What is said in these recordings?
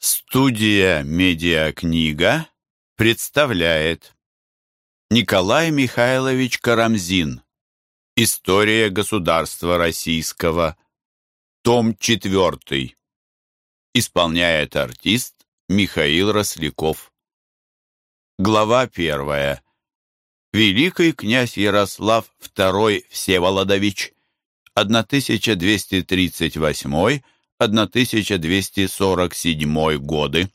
Студия «Медиакнига» представляет Николай Михайлович Карамзин. История государства российского Том 4 Исполняет артист Михаил Росляков. Глава 1 Великий князь Ярослав II Всеволодович 1238 1247 годы.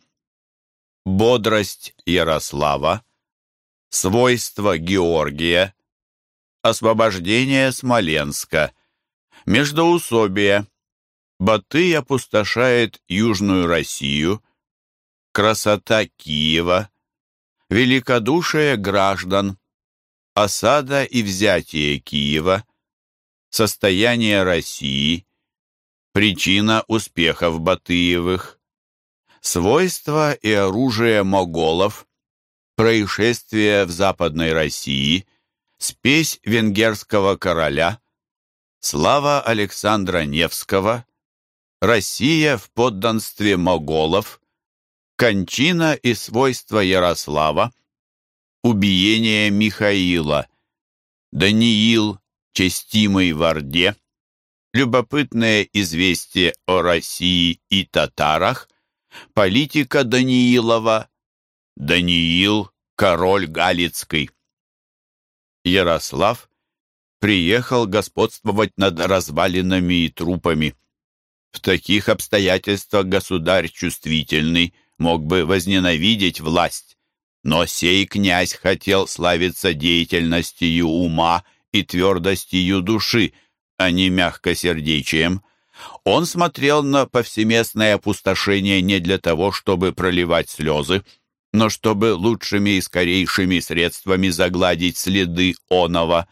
Бодрость Ярослава, свойства Георгия, освобождение Смоленска, междоусобие, Батый опустошает Южную Россию, красота Киева, великодушие граждан, осада и взятие Киева, состояние России – Причина успехов Батыевых. Свойства и оружие моголов. Происшествия в Западной России. Спесь венгерского короля. Слава Александра Невского. Россия в подданстве моголов. Кончина и свойства Ярослава. Убиение Михаила. Даниил, честимый в Орде любопытное известие о России и татарах, политика Даниилова, Даниил, король Галицкий. Ярослав приехал господствовать над развалинами и трупами. В таких обстоятельствах государь чувствительный мог бы возненавидеть власть, но сей князь хотел славиться деятельностью ума и твердостью души, а не мягкосердечием. Он смотрел на повсеместное опустошение не для того, чтобы проливать слезы, но чтобы лучшими и скорейшими средствами загладить следы оного.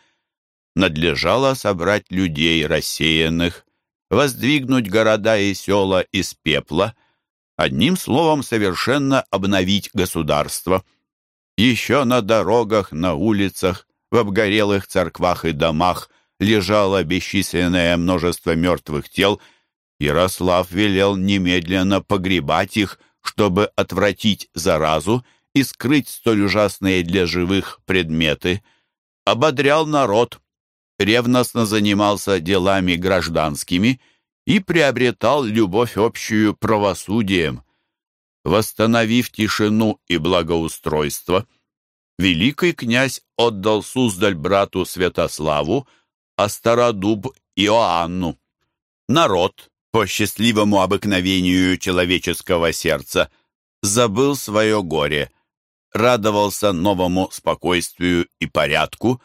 Надлежало собрать людей рассеянных, воздвигнуть города и села из пепла, одним словом совершенно обновить государство. Еще на дорогах, на улицах, в обгорелых церквах и домах – лежало бесчисленное множество мертвых тел, Ярослав велел немедленно погребать их, чтобы отвратить заразу и скрыть столь ужасные для живых предметы. Ободрял народ, ревностно занимался делами гражданскими и приобретал любовь общую правосудием. Восстановив тишину и благоустройство, великий князь отдал Суздаль брату Святославу, а Стародуб Иоанну. Народ, по счастливому обыкновению человеческого сердца, забыл свое горе, радовался новому спокойствию и порядку,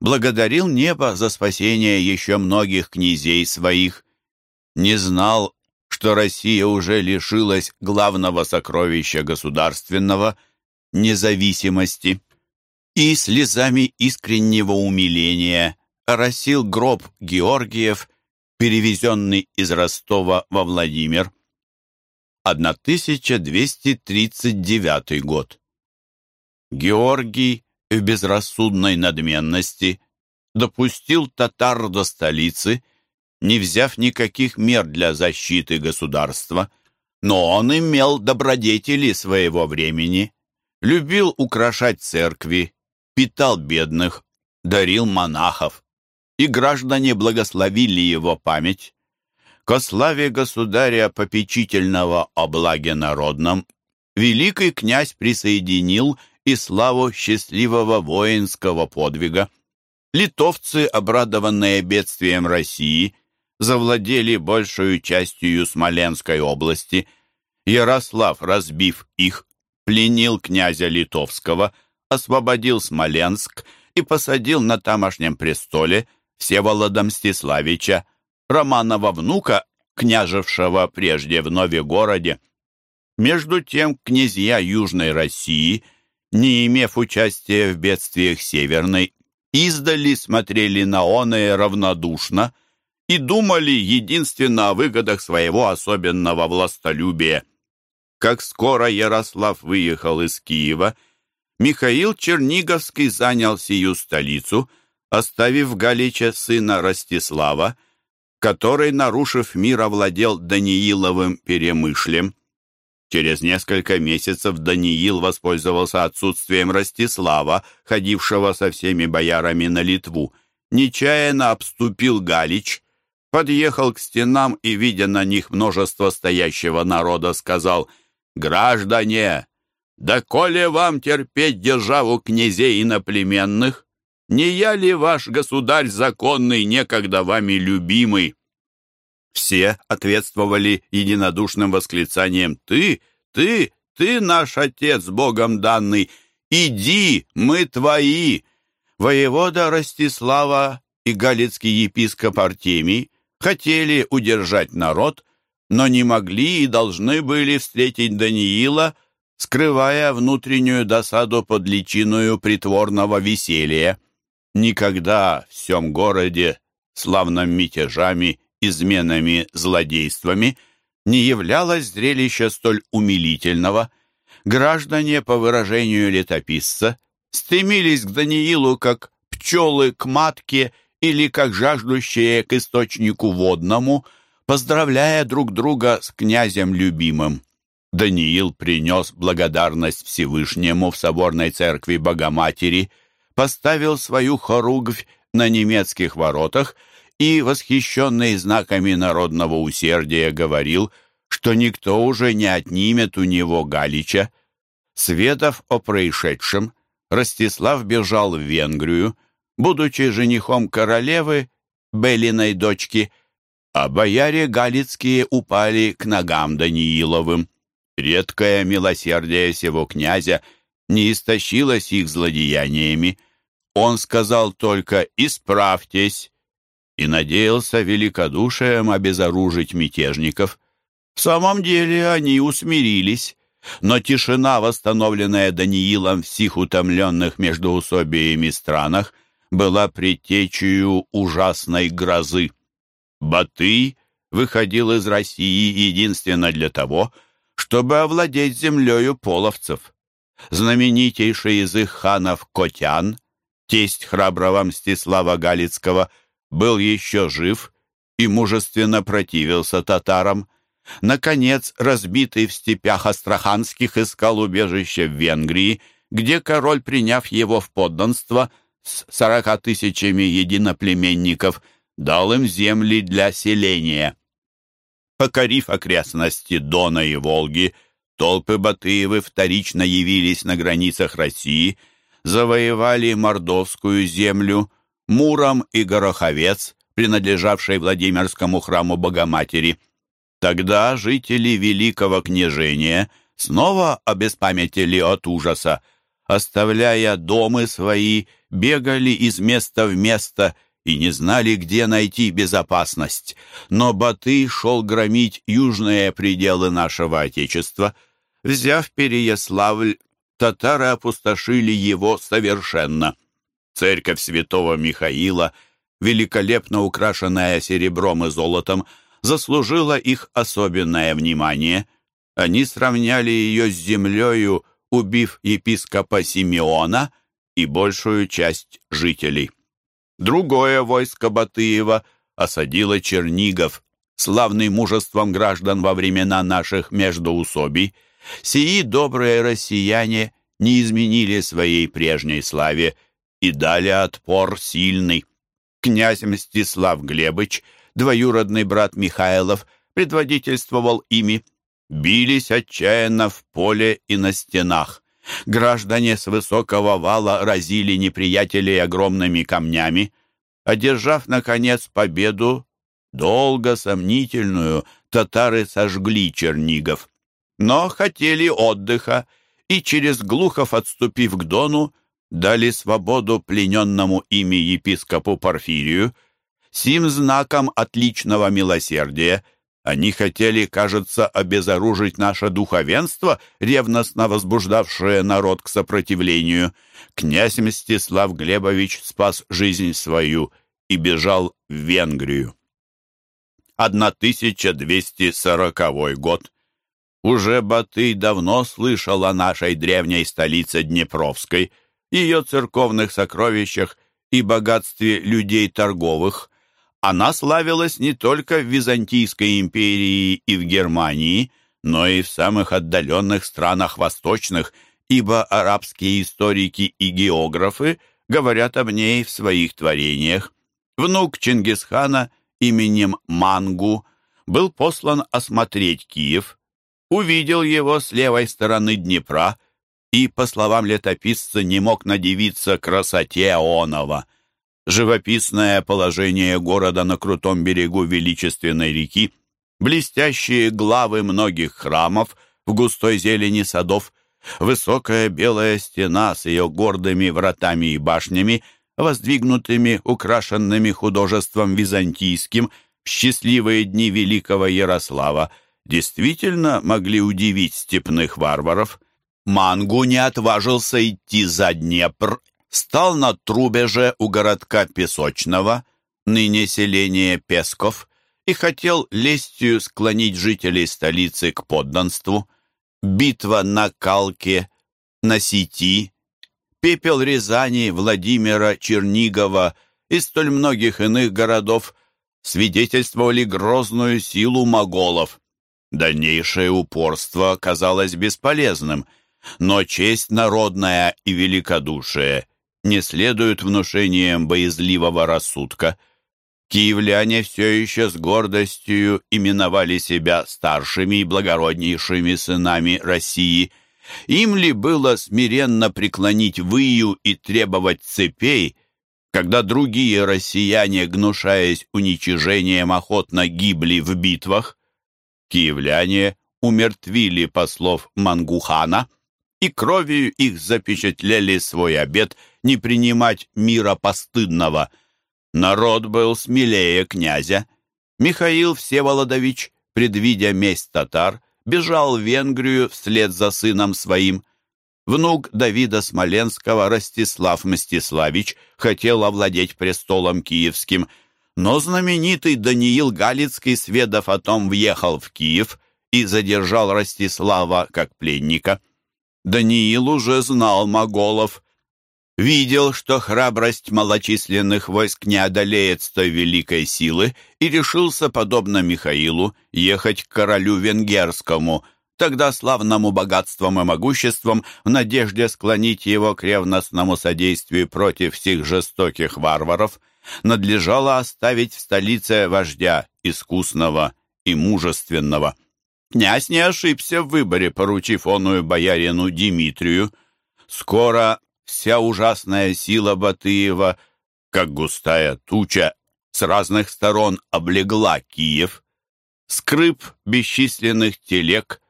благодарил небо за спасение еще многих князей своих, не знал, что Россия уже лишилась главного сокровища государственного – независимости, и слезами искреннего умиления оросил гроб Георгиев, перевезенный из Ростова во Владимир. 1239 год. Георгий в безрассудной надменности допустил татар до столицы, не взяв никаких мер для защиты государства, но он имел добродетели своего времени, любил украшать церкви, питал бедных, дарил монахов и граждане благословили его память. Ко славе государя попечительного о благе народном великий князь присоединил и славу счастливого воинского подвига. Литовцы, обрадованные бедствием России, завладели большую частью Смоленской области. Ярослав, разбив их, пленил князя Литовского, освободил Смоленск и посадил на тамошнем престоле – Всеволода Мстиславича, Романова внука, княжевшего прежде в Новегороде. Между тем князья Южной России, не имев участия в бедствиях Северной, издали смотрели на оное равнодушно и думали единственно о выгодах своего особенного властолюбия. Как скоро Ярослав выехал из Киева, Михаил Черниговский занял сию столицу – оставив Галича сына Ростислава, который, нарушив мир, овладел Данииловым перемышлем. Через несколько месяцев Даниил воспользовался отсутствием Ростислава, ходившего со всеми боярами на Литву. Нечаянно обступил Галич, подъехал к стенам и, видя на них множество стоящего народа, сказал «Граждане, да коли вам терпеть державу князей иноплеменных, не я ли ваш государь законный, некогда вами любимый?» Все ответствовали единодушным восклицанием «Ты, ты, ты наш отец, Богом данный! Иди, мы твои!» Воевода Ростислава и галицкий епископ Артемий хотели удержать народ, но не могли и должны были встретить Даниила, скрывая внутреннюю досаду под личиною притворного веселья. Никогда в всем городе, славным мятежами, изменами, злодействами, не являлось зрелище столь умилительного. Граждане, по выражению летописца, стремились к Даниилу как пчелы к матке или как жаждущие к источнику водному, поздравляя друг друга с князем любимым. Даниил принес благодарность Всевышнему в соборной церкви Богоматери, поставил свою хоругвь на немецких воротах и, восхищенный знаками народного усердия, говорил, что никто уже не отнимет у него Галича. Сведав о происшедшем, Ростислав бежал в Венгрию, будучи женихом королевы, Белиной дочки, а бояре галицкие упали к ногам Данииловым. Редкое милосердие сего князя не истощилось их злодеяниями. Он сказал только «исправьтесь» и надеялся великодушием обезоружить мятежников. В самом деле они усмирились, но тишина, восстановленная Даниилом в сих утомленных междоусобиями странах, была предтечью ужасной грозы. Батый выходил из России единственно для того, чтобы овладеть землею половцев. Знаменитейший из их ханов Котян, тесть храброго Мстислава Галицкого, был еще жив и мужественно противился татарам. Наконец, разбитый в степях астраханских, искал убежище в Венгрии, где король, приняв его в подданство, с сорока тысячами единоплеменников, дал им земли для селения. Покорив окрестности Дона и Волги, толпы Батыевы вторично явились на границах России, завоевали Мордовскую землю, Муром и Гороховец, принадлежавший Владимирскому храму Богоматери. Тогда жители Великого княжения снова обеспамятили от ужаса, оставляя домы свои, бегали из места в место и не знали, где найти безопасность. Но Баты шел громить южные пределы нашего Отечества. Взяв Переяславль, татары опустошили его совершенно. Церковь святого Михаила, великолепно украшенная серебром и золотом, заслужила их особенное внимание. Они сравняли ее с землею, убив епископа Симеона и большую часть жителей. Другое войско Батыева осадило Чернигов, славный мужеством граждан во времена наших междоусобий. Сии добрые россияне не изменили своей прежней славе и дали отпор сильный. Князь Мстислав Глебыч, двоюродный брат Михайлов, предводительствовал ими, бились отчаянно в поле и на стенах. Граждане с высокого вала разили неприятелей огромными камнями. Одержав, наконец, победу, долго сомнительную, татары сожгли Чернигов. Но хотели отдыха, и через Глухов, отступив к Дону, дали свободу плененному ими епископу Порфирию. Сим знаком отличного милосердия – они хотели, кажется, обезоружить наше духовенство, ревностно возбуждавшее народ к сопротивлению. Князь Мстислав Глебович спас жизнь свою и бежал в Венгрию. 1240 год. Уже Батый давно слышал о нашей древней столице Днепровской, ее церковных сокровищах и богатстве людей торговых – она славилась не только в Византийской империи и в Германии, но и в самых отдаленных странах восточных, ибо арабские историки и географы говорят об ней в своих творениях. Внук Чингисхана именем Мангу был послан осмотреть Киев, увидел его с левой стороны Днепра и, по словам летописца, не мог надевиться красоте Онова. Живописное положение города на крутом берегу величественной реки, блестящие главы многих храмов в густой зелени садов, высокая белая стена с ее гордыми вратами и башнями, воздвигнутыми, украшенными художеством византийским, в счастливые дни великого Ярослава, действительно могли удивить степных варваров. Мангу не отважился идти за Днепр, стал на трубеже у городка Песочного, ныне селение Песков, и хотел лестью склонить жителей столицы к подданству. Битва на Калке, на Сети, пепел Рязани, Владимира, Чернигова и столь многих иных городов свидетельствовали грозную силу моголов. Дальнейшее упорство казалось бесполезным, но честь народная и великодушие не следуют внушениям боязливого рассудка. Киевляне все еще с гордостью именовали себя старшими и благороднейшими сынами России. Им ли было смиренно преклонить выю и требовать цепей, когда другие россияне, гнушаясь уничижением, охотно гибли в битвах? Киевляне умертвили послов Мангухана и кровью их запечатлели свой обет не принимать мира постыдного. Народ был смелее князя. Михаил Всеволодович, предвидя месть татар, бежал в Венгрию вслед за сыном своим. Внук Давида Смоленского, Ростислав Мстиславич, хотел овладеть престолом киевским – но знаменитый Даниил Галицкий, сведав о том, въехал в Киев и задержал Ростислава как пленника. Даниил уже знал моголов, видел, что храбрость малочисленных войск не одолеет той великой силы, и решился, подобно Михаилу, ехать к королю венгерскому, тогда славному богатством и могуществом, в надежде склонить его к ревностному содействию против всех жестоких варваров надлежало оставить в столице вождя искусного и мужественного. Князь не ошибся в выборе, поручив оную боярину Дмитрию. Скоро вся ужасная сила Батыева, как густая туча, с разных сторон облегла Киев. Скрып бесчисленных телег,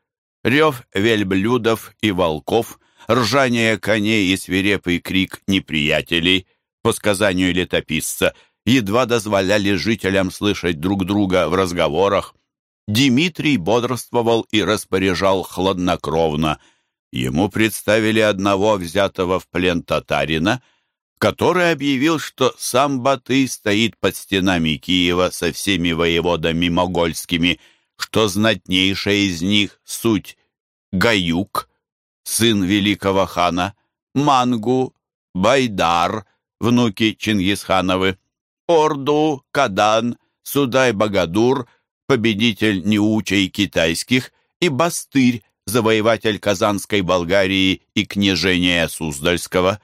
рев вельблюдов и волков, ржание коней и свирепый крик неприятелей — по сказанию летописца, едва дозволяли жителям слышать друг друга в разговорах. Дмитрий бодрствовал и распоряжал хладнокровно. Ему представили одного взятого в плен татарина, который объявил, что сам Батый стоит под стенами Киева со всеми воеводами могольскими, что знатнейшая из них суть Гаюк, сын великого хана, Мангу, Байдар, внуки Чингисхановы, Орду, Кадан, Судай-Багадур, победитель неучей китайских, и Бастырь, завоеватель Казанской Болгарии и княжения Суздальского.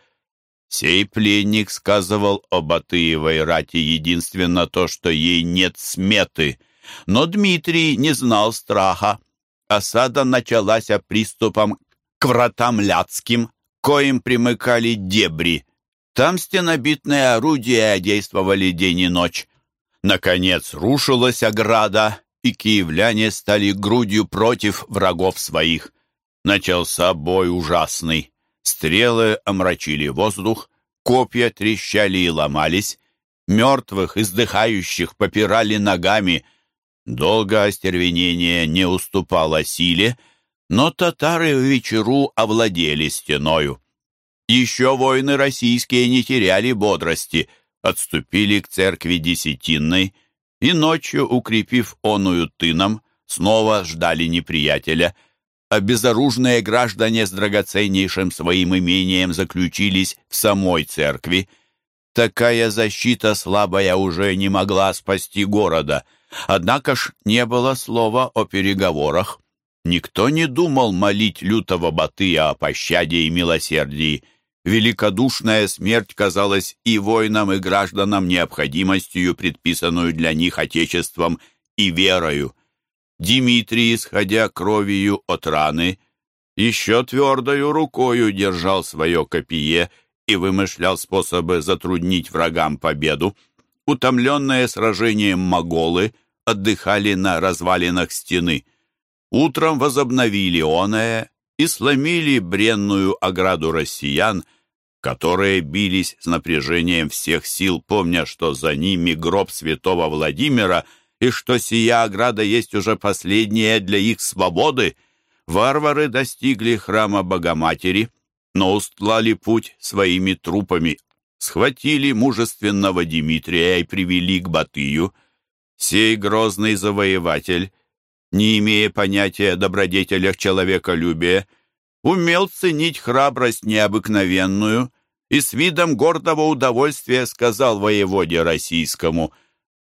Сей пленник сказывал о Батыевой рати единственно то, что ей нет сметы. Но Дмитрий не знал страха. Осада началась приступом к вратам Ляцким, коим примыкали дебри. Там стенобитные орудия действовали день и ночь. Наконец рушилась ограда, и киевляне стали грудью против врагов своих. Начался бой ужасный. Стрелы омрачили воздух, копья трещали и ломались, мертвых, издыхающих попирали ногами. Долго остервенение не уступало силе, но татары в вечеру овладели стеною. Еще воины российские не теряли бодрости, отступили к церкви Десятинной и ночью, укрепив оную тыном, снова ждали неприятеля, а безоружные граждане с драгоценнейшим своим имением заключились в самой церкви. Такая защита слабая уже не могла спасти города, однако ж не было слова о переговорах. Никто не думал молить лютого Батыя о пощаде и милосердии. Великодушная смерть казалась и воинам, и гражданам необходимостью, предписанную для них Отечеством и верою. Дмитрий, исходя кровью от раны, еще твердою рукою держал свое копье и вымышлял способы затруднить врагам победу. Утомленные сражением моголы отдыхали на развалинах стены. Утром возобновили оное и сломили бренную ограду россиян, которые бились с напряжением всех сил, помня, что за ними гроб святого Владимира и что сия ограда есть уже последняя для их свободы. Варвары достигли храма Богоматери, но устлали путь своими трупами, схватили мужественного Дмитрия и привели к Батыю. Сей грозный завоеватель, не имея понятия о добродетелях человеколюбия, умел ценить храбрость необыкновенную и с видом гордого удовольствия сказал воеводе российскому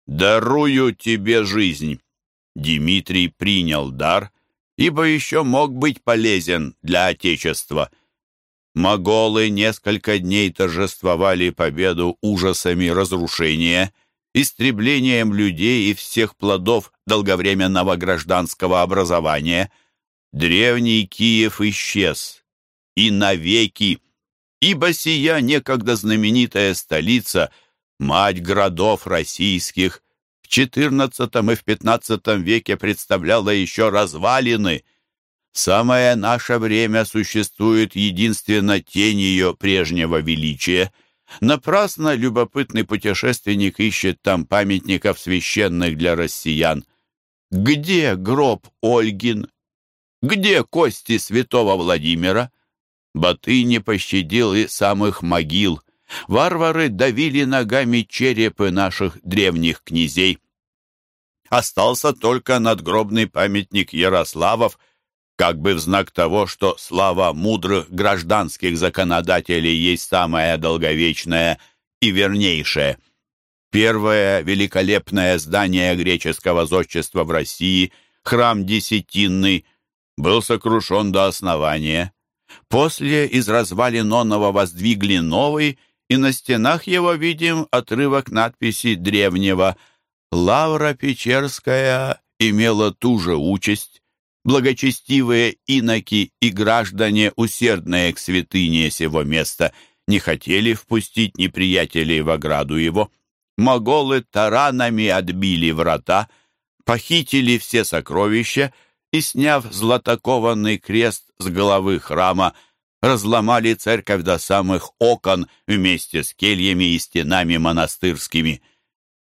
«Дарую тебе жизнь». Дмитрий принял дар, ибо еще мог быть полезен для Отечества. Моголы несколько дней торжествовали победу ужасами разрушения, истреблением людей и всех плодов долговременного гражданского образования. Древний Киев исчез. И навеки, ибо сия некогда знаменитая столица, мать городов российских, в XIV и в XV веке представляла еще развалины – самое наше время существует единственно тень ее прежнего величия. Напрасно любопытный путешественник ищет там памятников священных для россиян. Где гроб Ольгин? Где кости святого Владимира? Баты не пощадил и самых могил. Варвары давили ногами черепы наших древних князей. Остался только надгробный памятник Ярославов, как бы в знак того, что слава мудрых гражданских законодателей есть самая долговечная и вернейшая. Первое великолепное здание греческого зодчества в России, храм Десятинный, был сокрушен до основания. После из развалин воздвигли новый, и на стенах его видим отрывок надписи древнего «Лавра Печерская имела ту же участь, благочестивые иноки и граждане, усердные к святыне сего места, не хотели впустить неприятелей в ограду его. Моголы таранами отбили врата, похитили все сокровища и, сняв златокованный крест с головы храма, разломали церковь до самых окон вместе с кельями и стенами монастырскими.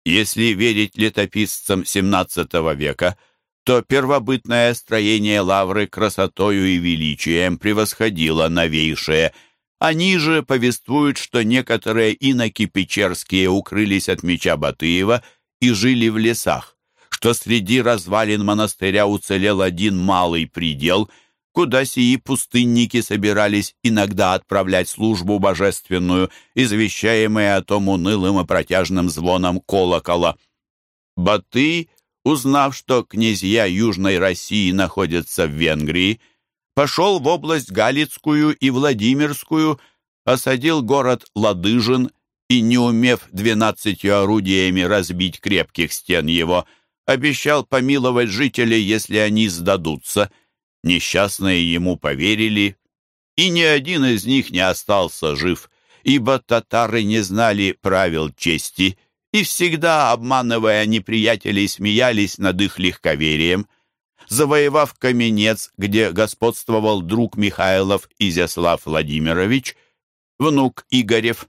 Если верить летописцам XVII века – то первобытное строение лавры красотою и величием превосходило новейшее. Они же повествуют, что некоторые иноки печерские укрылись от меча Батыева и жили в лесах, что среди развалин монастыря уцелел один малый предел, куда сии пустынники собирались иногда отправлять службу божественную, извещаемые о том унылым и протяжным звоном колокола. Батый узнав, что князья Южной России находятся в Венгрии, пошел в область Галицкую и Владимирскую, осадил город Ладыжин и, не умев двенадцатью орудиями разбить крепких стен его, обещал помиловать жителей, если они сдадутся. Несчастные ему поверили, и ни один из них не остался жив, ибо татары не знали правил чести — и всегда, обманывая неприятелей, смеялись над их легковерием. Завоевав Каменец, где господствовал друг Михайлов Изяслав Владимирович, внук Игорев,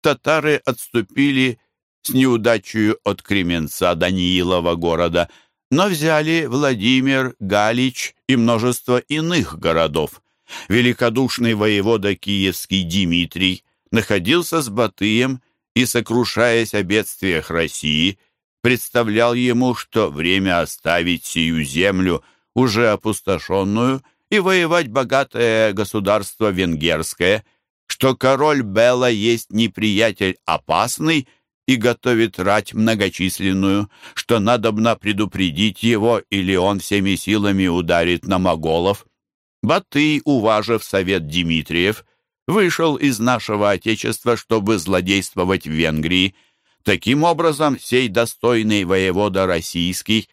татары отступили с неудачей от Кременца Даниилова города, но взяли Владимир, Галич и множество иных городов. Великодушный воевода киевский Дмитрий находился с Батыем и, сокрушаясь о бедствиях России, представлял ему, что время оставить сию землю, уже опустошенную, и воевать богатое государство венгерское, что король Белла есть неприятель опасный, и готовит рать многочисленную, что надобно предупредить его, или он всеми силами ударит на моголов. Батый, уважив совет Дмитриев, вышел из нашего Отечества, чтобы злодействовать в Венгрии. Таким образом, сей достойный воевода российский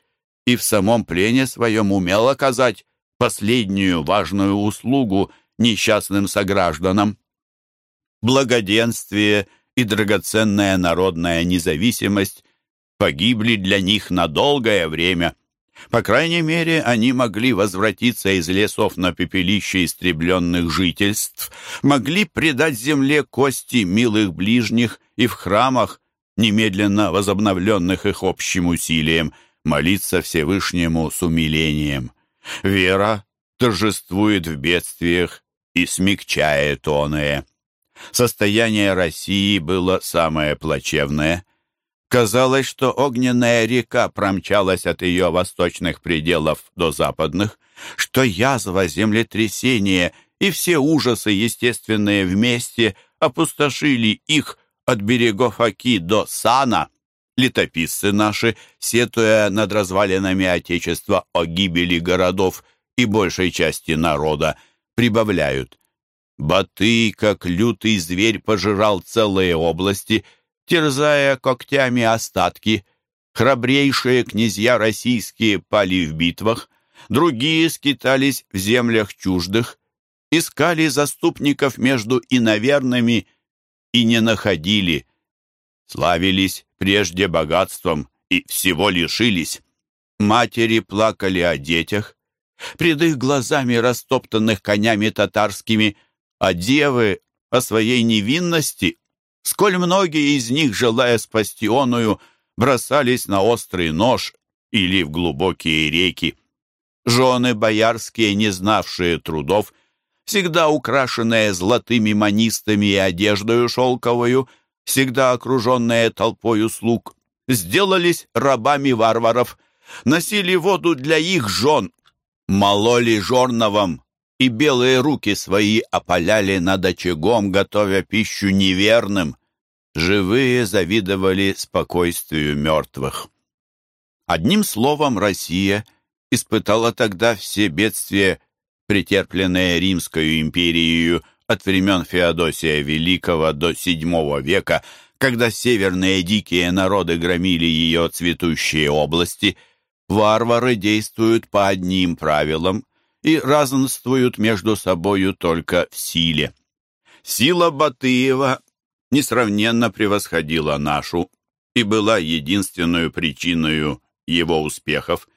и в самом плене своем умел оказать последнюю важную услугу несчастным согражданам. Благоденствие и драгоценная народная независимость погибли для них на долгое время. По крайней мере, они могли возвратиться из лесов на пепелище истребленных жительств, могли предать земле кости милых ближних и в храмах, немедленно возобновленных их общим усилием, молиться Всевышнему с умилением. Вера торжествует в бедствиях и смягчает оное. Состояние России было самое плачевное. Казалось, что огненная река промчалась от ее восточных пределов до западных, что язва, землетрясение и все ужасы естественные вместе опустошили их от берегов Оки до Сана. Летописцы наши, сетуя над развалинами Отечества о гибели городов и большей части народа, прибавляют. Батый, как лютый зверь, пожирал целые области, терзая когтями остатки. Храбрейшие князья российские пали в битвах, другие скитались в землях чуждых, искали заступников между иноверными и не находили. Славились прежде богатством и всего лишились. Матери плакали о детях. Пред их глазами, растоптанных конями татарскими, а девы о своей невинности, сколь многие из них, желая спасти оную, бросались на острый нож или в глубокие реки. Жены боярские, не знавшие трудов, всегда украшенные золотыми манистами и одеждою шелковую, всегда окруженные толпою слуг, сделались рабами варваров, носили воду для их жен, мололи жорновом, и белые руки свои опаляли над очагом, готовя пищу неверным. Живые завидовали спокойствию мертвых. Одним словом, Россия испытала тогда все бедствия, претерпленные Римскую империей от времен Феодосия Великого до VII века, когда северные дикие народы громили ее цветущие области, варвары действуют по одним правилам, и разнствуют между собою только в силе. Сила Батыева несравненно превосходила нашу и была единственной причиной его успехов.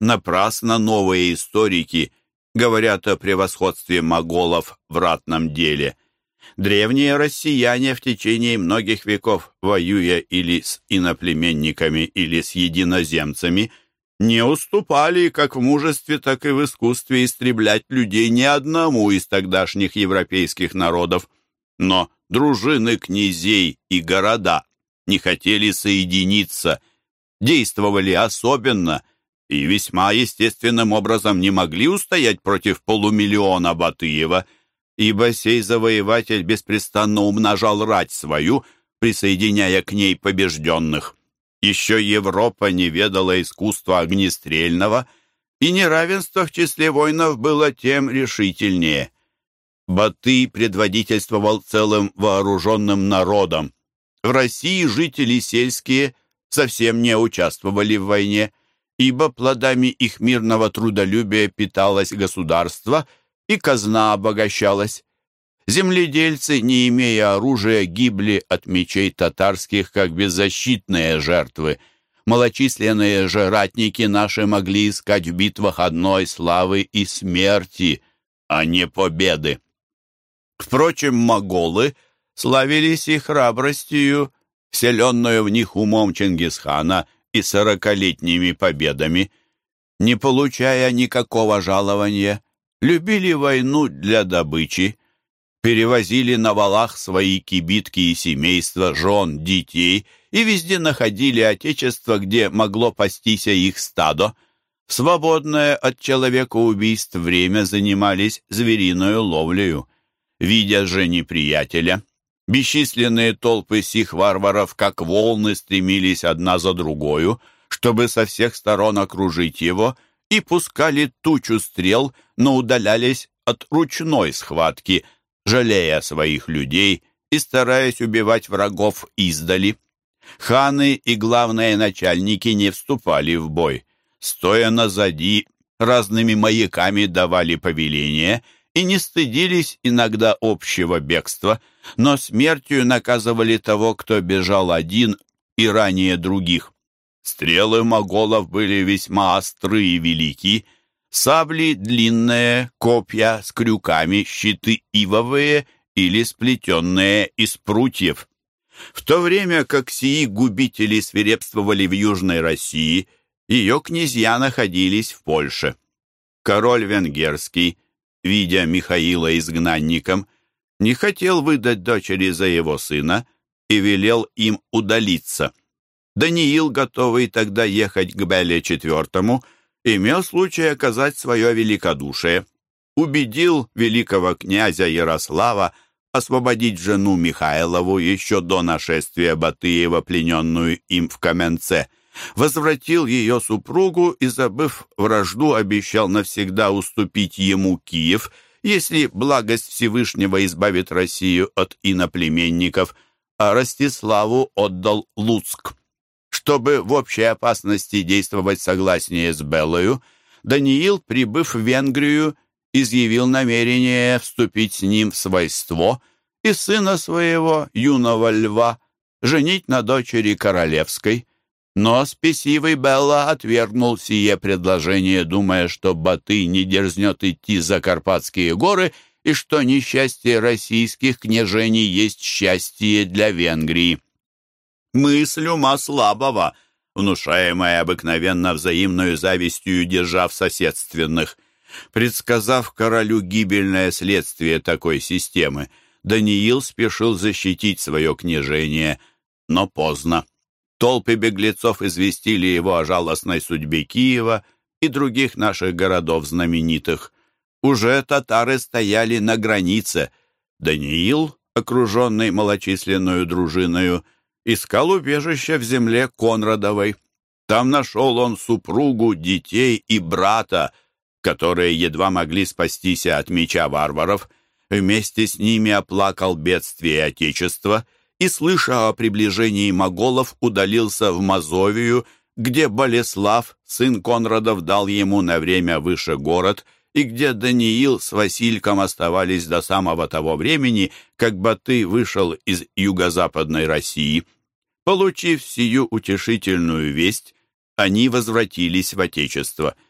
Напрасно новые историки говорят о превосходстве моголов в ратном деле. Древние россияне в течение многих веков, воюя или с иноплеменниками, или с единоземцами, не уступали как в мужестве, так и в искусстве истреблять людей ни одному из тогдашних европейских народов. Но дружины князей и города не хотели соединиться, действовали особенно и весьма естественным образом не могли устоять против полумиллиона Батыева, ибо сей завоеватель беспрестанно умножал рать свою, присоединяя к ней побежденных. Еще Европа не ведала искусства огнестрельного, и неравенство в числе воинов было тем решительнее. Баты предводительствовал целым вооруженным народом. В России жители сельские совсем не участвовали в войне, ибо плодами их мирного трудолюбия питалось государство, и казна обогащалась. Земледельцы, не имея оружия, гибли от мечей татарских, как беззащитные жертвы. Малочисленные же ратники наши могли искать в битвах одной славы и смерти, а не победы. Впрочем, моголы славились и храбростью, вселенную в них умом Чингисхана и сорокалетними победами. Не получая никакого жалования, любили войну для добычи, перевозили на валах свои кибитки и семейства, жен, детей и везде находили отечество, где могло пастися их стадо. Свободное от человека убийств время занимались звериную ловлею. Видя же неприятеля, Бесчисленные толпы сих варваров, как волны, стремились одна за другою, чтобы со всех сторон окружить его, и пускали тучу стрел, но удалялись от ручной схватки, жалея своих людей и стараясь убивать врагов издали. Ханы и главные начальники не вступали в бой. Стоя назади, разными маяками давали повеления и не стыдились иногда общего бегства, но смертью наказывали того, кто бежал один и ранее других. Стрелы моголов были весьма остры и велики, сабли длинные, копья с крюками, щиты ивовые или сплетенные из прутьев. В то время как сии губители свирепствовали в Южной России, ее князья находились в Польше. Король венгерский, видя Михаила изгнанником, не хотел выдать дочери за его сына и велел им удалиться. Даниил, готовый тогда ехать к Беле IV, имел случай оказать свое великодушие. Убедил великого князя Ярослава освободить жену Михайлову еще до нашествия Батыева, плененную им в Каменце, возвратил ее супругу и, забыв вражду, обещал навсегда уступить ему Киев, если благость Всевышнего избавит Россию от иноплеменников, а Ростиславу отдал Луцк. Чтобы в общей опасности действовать согласнее с Беллою, Даниил, прибыв в Венгрию, изъявил намерение вступить с ним в свойство и сына своего, юного льва, женить на дочери королевской. Но спесивый Белла отвергнул сие предложение, думая, что Баты не дерзнет идти за Карпатские горы и что несчастье российских княжений есть счастье для Венгрии. Мысль ума слабого, внушаемая обыкновенно взаимную завистью держав соседственных – Предсказав королю гибельное следствие такой системы, Даниил спешил защитить свое княжение, но поздно. Толпы беглецов известили его о жалостной судьбе Киева и других наших городов знаменитых. Уже татары стояли на границе. Даниил, окруженный малочисленную дружиною, искал убежище в земле Конрадовой. Там нашел он супругу, детей и брата, которые едва могли спастись от меча варваров, вместе с ними оплакал бедствие Отечества и, слыша о приближении моголов, удалился в Мазовию, где Болеслав, сын Конрадов, дал ему на время выше город, и где Даниил с Васильком оставались до самого того времени, как Баты вышел из юго-западной России. Получив сию утешительную весть, они возвратились в Отечество –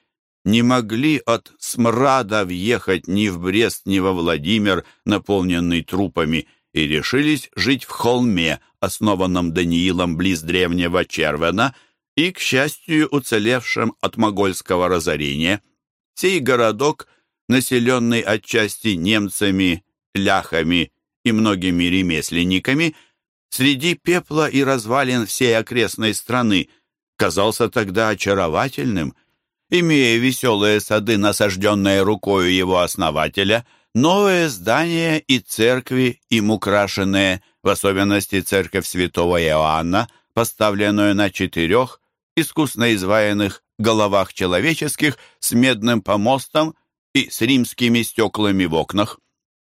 не могли от смрада въехать ни в Брест, ни во Владимир, наполненный трупами, и решились жить в холме, основанном Даниилом близ древнего Червена, и, к счастью, уцелевшем от могольского разорения. Сей городок, населенный отчасти немцами, ляхами и многими ремесленниками, среди пепла и развалин всей окрестной страны, казался тогда очаровательным – имея веселые сады, насажденные рукою его основателя, новые здания и церкви, им украшенные, в особенности церковь святого Иоанна, поставленную на четырех, искусно изваянных головах человеческих с медным помостом и с римскими стеклами в окнах.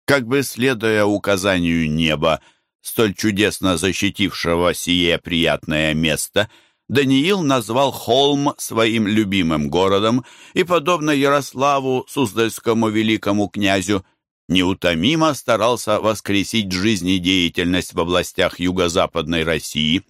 Как бы следуя указанию неба, столь чудесно защитившего сие приятное место – Даниил назвал Холм своим любимым городом и, подобно Ярославу, Суздальскому великому князю, неутомимо старался воскресить жизнедеятельность в областях юго-западной России.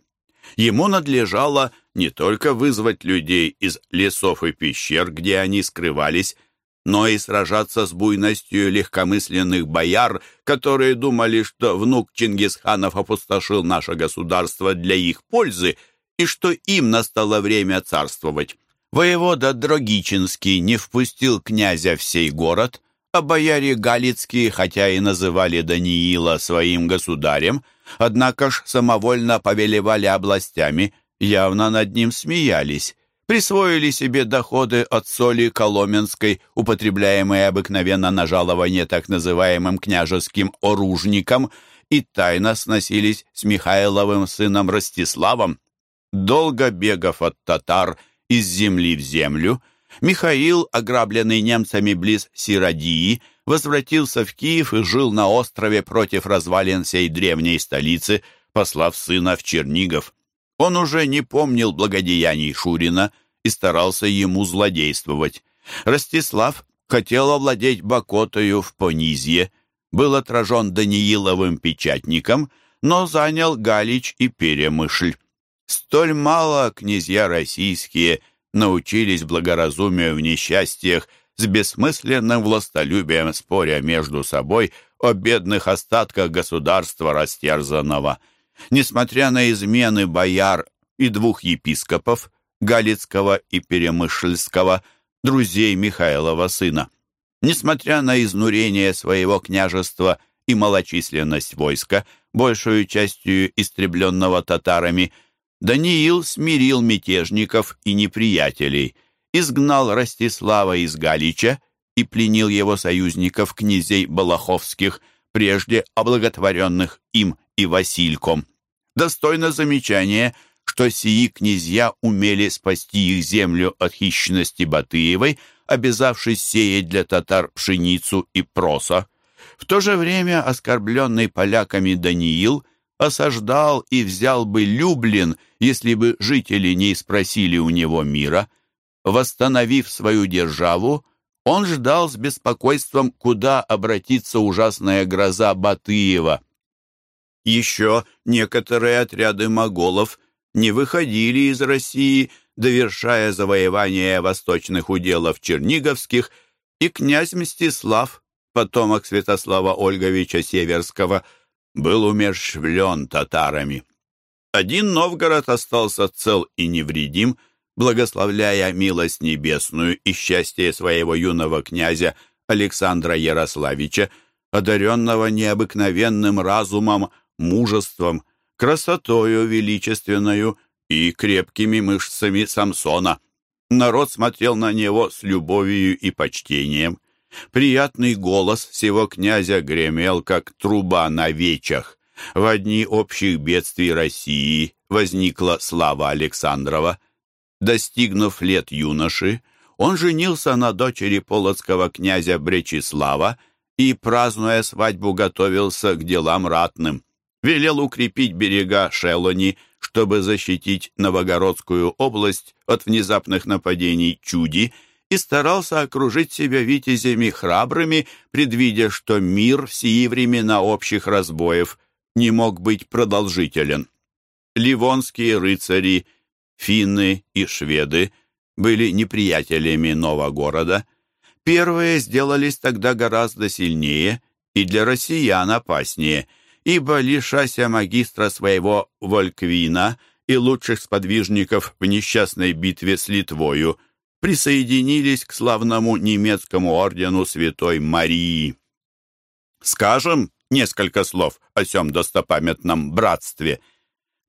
Ему надлежало не только вызвать людей из лесов и пещер, где они скрывались, но и сражаться с буйностью легкомысленных бояр, которые думали, что внук Чингисханов опустошил наше государство для их пользы – и что им настало время царствовать. Воевода Дрогичинский не впустил князя в сей город, а бояре Галицкие, хотя и называли Даниила своим государем, однако ж самовольно повелевали областями, явно над ним смеялись, присвоили себе доходы от соли коломенской, употребляемые обыкновенно на жалование так называемым княжеским оружникам, и тайно сносились с Михайловым сыном Ростиславом. Долго бегав от татар из земли в землю, Михаил, ограбленный немцами близ Сиродии, возвратился в Киев и жил на острове против развалин сей древней столицы, послав сына в Чернигов. Он уже не помнил благодеяний Шурина и старался ему злодействовать. Ростислав хотел овладеть Бакотою в Понизье, был отражен Данииловым печатником, но занял Галич и Перемышль. Столь мало князья российские научились благоразумию в несчастьях, с бессмысленным властолюбием споря между собой о бедных остатках государства растерзанного. Несмотря на измены бояр и двух епископов, Галицкого и Перемышльского, друзей Михайлова сына, несмотря на изнурение своего княжества и малочисленность войска, большую частью истребленного татарами, Даниил смирил мятежников и неприятелей, изгнал Ростислава из Галича и пленил его союзников, князей Балаховских, прежде облаготворенных им и Васильком. Достойно замечания, что сии князья умели спасти их землю от хищности Батыевой, обязавшись сеять для татар пшеницу и проса. В то же время оскорбленный поляками Даниил осаждал и взял бы Люблин, если бы жители не спросили у него мира. Восстановив свою державу, он ждал с беспокойством, куда обратится ужасная гроза Батыева. Еще некоторые отряды моголов не выходили из России, довершая завоевание восточных уделов черниговских, и князь Мстислав, потомок Святослава Ольговича Северского, был умерщвлен татарами. Один Новгород остался цел и невредим, благословляя милость небесную и счастье своего юного князя Александра Ярославича, одаренного необыкновенным разумом, мужеством, красотою величественную и крепкими мышцами Самсона. Народ смотрел на него с любовью и почтением. Приятный голос всего князя гремел, как труба на вечах. В одни общих бедствий России возникла слава Александрова. Достигнув лет юноши, он женился на дочери полоцкого князя Бречислава и, празднуя свадьбу, готовился к делам ратным. Велел укрепить берега Шелони, чтобы защитить Новогородскую область от внезапных нападений чуди, и старался окружить себя витязями храбрыми, предвидя, что мир в сии времена общих разбоев не мог быть продолжителен. Ливонские рыцари, финны и шведы были неприятелями Новогорода. Первые сделались тогда гораздо сильнее и для россиян опаснее – ибо, лишася магистра своего Вольквина и лучших сподвижников в несчастной битве с Литвою, присоединились к славному немецкому ордену Святой Марии. Скажем несколько слов о сем достопамятном братстве.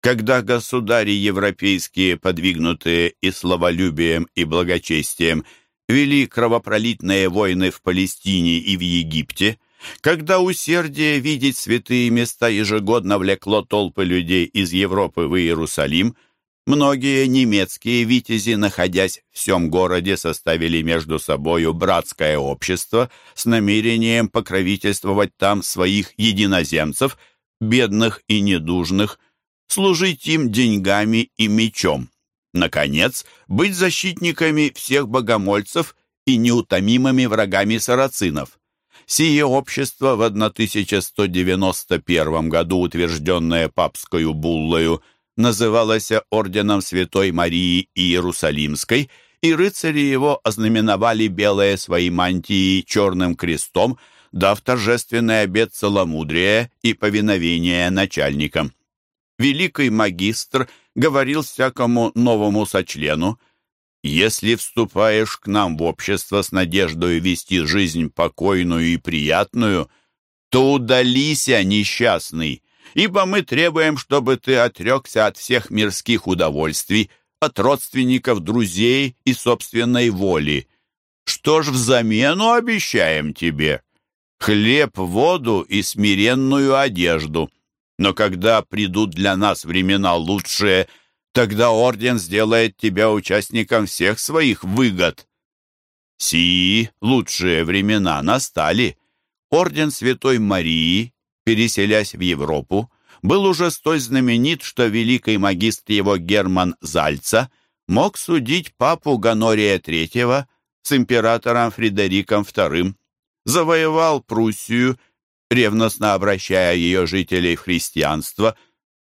Когда государи европейские, подвигнутые и славолюбием, и благочестием, вели кровопролитные войны в Палестине и в Египте, когда усердие видеть святые места ежегодно влекло толпы людей из Европы в Иерусалим, многие немецкие витязи, находясь в всем городе, составили между собою братское общество с намерением покровительствовать там своих единоземцев, бедных и недужных, служить им деньгами и мечом. Наконец, быть защитниками всех богомольцев и неутомимыми врагами сарацинов. Сие общество в 1191 году, утвержденное папскою буллою, называлось Орденом Святой Марии Иерусалимской, и рыцари его ознаменовали белые свои мантии черным крестом, дав торжественный обет целомудрия и повиновения начальникам. Великий магистр говорил всякому новому сочлену, если вступаешь к нам в общество с надеждой вести жизнь покойную и приятную, то удалися, несчастный, ибо мы требуем, чтобы ты отрекся от всех мирских удовольствий, от родственников, друзей и собственной воли. Что ж взамену обещаем тебе? Хлеб, воду и смиренную одежду». Но когда придут для нас времена лучшие, тогда орден сделает тебя участником всех своих выгод. Сии лучшие времена настали. Орден Святой Марии, переселясь в Европу, был уже столь знаменит, что великий магистр его Герман Зальца мог судить папу Ганория III с императором Фредериком II, завоевал Пруссию, ревностно обращая ее жителей в христианство,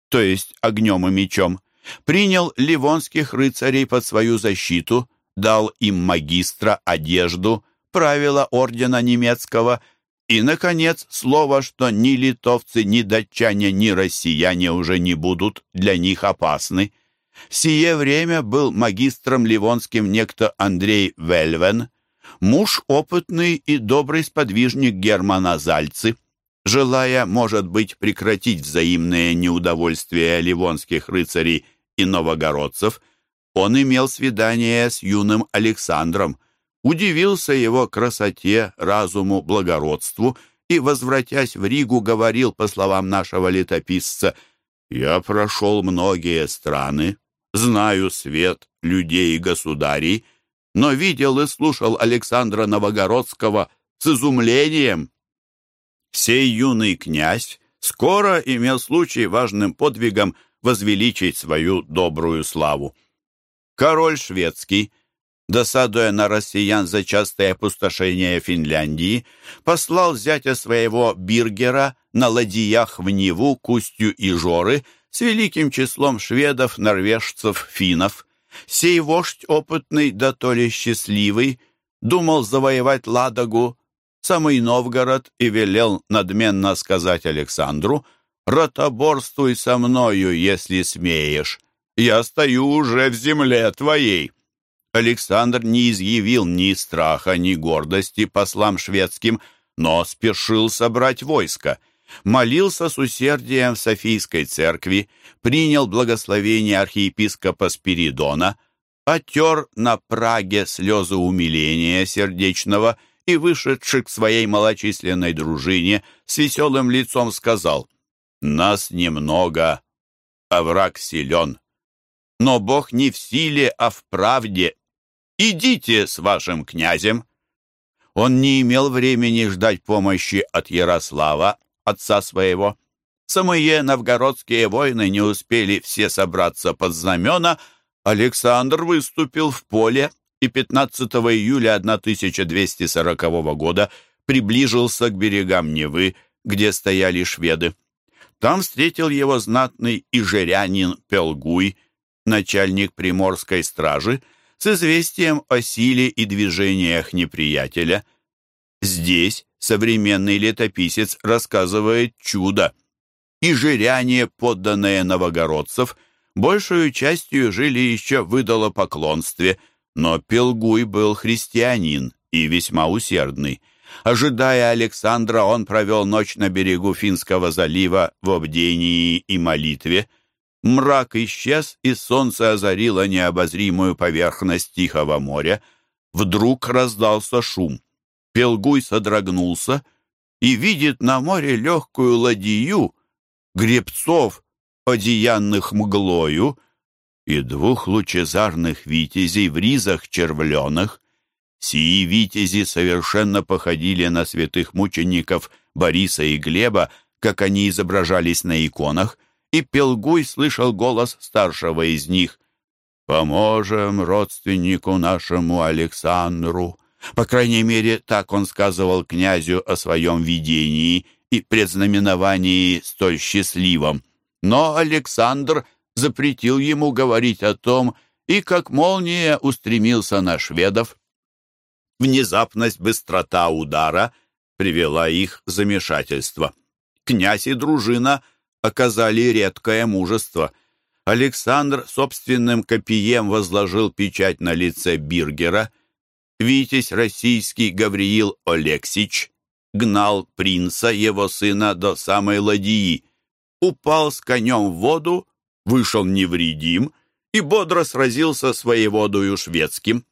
то есть огнем и мечом, принял ливонских рыцарей под свою защиту, дал им магистра, одежду, правила ордена немецкого и, наконец, слово, что ни литовцы, ни датчане, ни россияне уже не будут для них опасны. В сие время был магистром ливонским некто Андрей Вельвен, муж опытный и добрый сподвижник Германа Зальцы. Желая, может быть, прекратить взаимное неудовольствие ливонских рыцарей и новогородцев, он имел свидание с юным Александром, удивился его красоте, разуму, благородству и, возвратясь в Ригу, говорил, по словам нашего летописца, «Я прошел многие страны, знаю свет, людей и государей, но видел и слушал Александра Новогородского с изумлением. Сей юный князь скоро имел случай важным подвигом возвеличить свою добрую славу. Король шведский, досадуя на россиян за частое опустошение Финляндии, послал зятя своего Биргера на ладьях в Неву, Кустью и Жоры с великим числом шведов, норвежцев, финнов. Сей вождь опытный, да то ли счастливый, думал завоевать Ладогу, самый Новгород, и велел надменно сказать Александру, «Ротоборствуй со мною, если смеешь. Я стою уже в земле твоей». Александр не изъявил ни страха, ни гордости послам шведским, но спешил собрать войско — молился с усердием в Софийской церкви, принял благословение архиепископа Спиридона, отер на Праге слезы умиления сердечного и, вышедший к своей малочисленной дружине, с веселым лицом сказал «Нас немного, а враг силен. Но Бог не в силе, а в правде. Идите с вашим князем». Он не имел времени ждать помощи от Ярослава, отца своего. Самые новгородские воины не успели все собраться под знамена, Александр выступил в поле и 15 июля 1240 года приближился к берегам Невы, где стояли шведы. Там встретил его знатный ижерянин Пелгуй, начальник приморской стражи, с известием о силе и движениях неприятеля. Здесь современный летописец рассказывает чудо. И жиряне, подданные новогородцев, большую частью жили еще в идолопоклонстве, но Пелгуй был христианин и весьма усердный. Ожидая Александра, он провел ночь на берегу Финского залива в обдении и молитве. Мрак исчез, и солнце озарило необозримую поверхность Тихого моря. Вдруг раздался шум. Пелгуй содрогнулся и видит на море легкую ладью, гребцов, одеянных мглою, и двух лучезарных витязей в ризах червленых. Сии витязи совершенно походили на святых мучеников Бориса и Глеба, как они изображались на иконах, и Пелгуй слышал голос старшего из них. «Поможем родственнику нашему Александру». По крайней мере, так он сказывал князю о своем видении и предзнаменовании столь счастливом. Но Александр запретил ему говорить о том и как молния устремился на шведов. Внезапность, быстрота удара привела их в замешательство. Князь и дружина оказали редкое мужество. Александр собственным копием возложил печать на лице Биргера — Витязь российский Гавриил Олексич гнал принца, его сына, до самой ладьи, упал с конем в воду, вышел невредим и бодро сразился с воеводою шведским.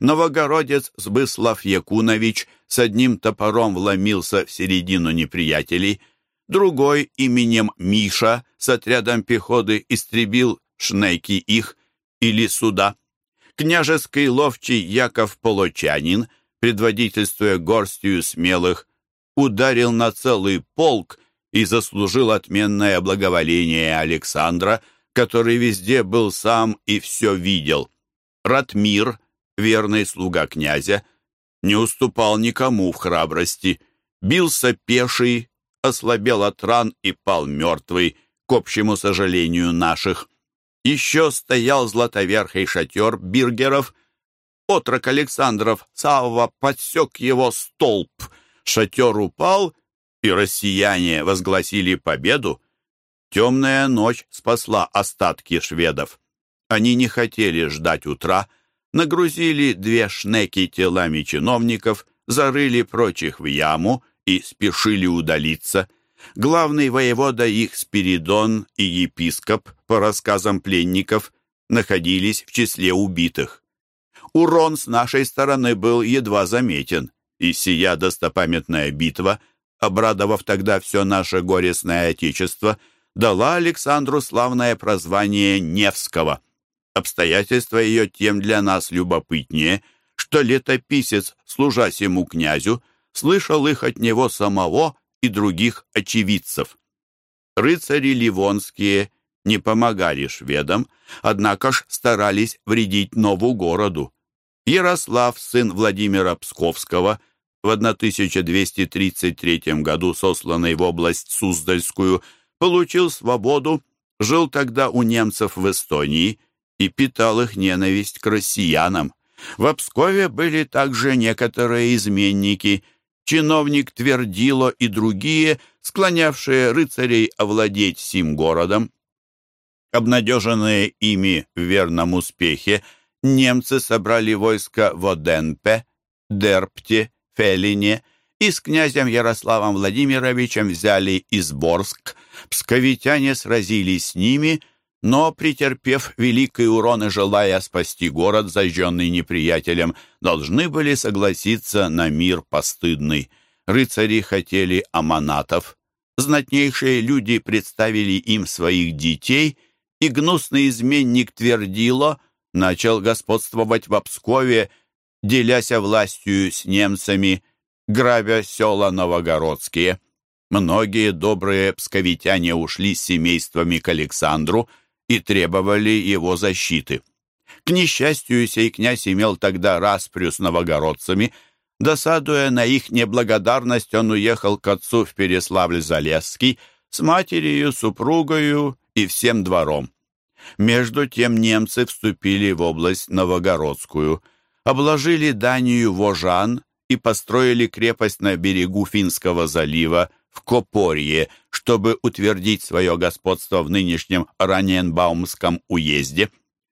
Новогородец Сбыслав Якунович с одним топором вломился в середину неприятелей, другой именем Миша с отрядом пехоты истребил шнеки их или суда. Княжеский ловчий Яков Полочанин, предводительствуя горстью смелых, ударил на целый полк и заслужил отменное благоволение Александра, который везде был сам и все видел. Ратмир, верный слуга князя, не уступал никому в храбрости, бился пеший, ослабел от ран и пал мертвый, к общему сожалению наших. Еще стоял златоверхий шатер биргеров. Отрок Александров Савва подсек его столб. Шатер упал, и россияне возгласили победу. Темная ночь спасла остатки шведов. Они не хотели ждать утра, нагрузили две шнеки телами чиновников, зарыли прочих в яму и спешили удалиться. Главный воевода их Спиридон и епископ, по рассказам пленников, находились в числе убитых. Урон с нашей стороны был едва заметен, и сия достопамятная битва, обрадовав тогда все наше горестное отечество, дала Александру славное прозвание Невского. Обстоятельства ее тем для нас любопытнее, что летописец, служась ему князю, слышал их от него самого и других очевидцев. Рыцари ливонские не помогали шведам, однако ж старались вредить Нову-городу. Ярослав, сын Владимира Псковского, в 1233 году сосланный в область Суздальскую, получил свободу, жил тогда у немцев в Эстонии и питал их ненависть к россиянам. В Пскове были также некоторые изменники, чиновник Твердило и другие, склонявшие рыцарей овладеть сим городом. Обнадеженные ими в верном успехе, немцы собрали войско в Оденпе, Дерпте, Фелине и с князем Ярославом Владимировичем взяли Изборск. Псковитяне сразились с ними – но, претерпев великий урон и желая спасти город, зажженный неприятелем, должны были согласиться на мир постыдный. Рыцари хотели аманатов. Знатнейшие люди представили им своих детей, и гнусный изменник Твердило начал господствовать в Обскове, деляся властью с немцами, грабя села новогородские. Многие добрые псковитяне ушли с семействами к Александру – и требовали его защиты. К несчастью, сей князь имел тогда распрю с новогородцами. Досадуя на их неблагодарность, он уехал к отцу в Переславль-Залесский с матерью, супругою и всем двором. Между тем немцы вступили в область Новогородскую, обложили Данию Вожан и построили крепость на берегу Финского залива в Копорье, чтобы утвердить свое господство в нынешнем Раненбаумском уезде.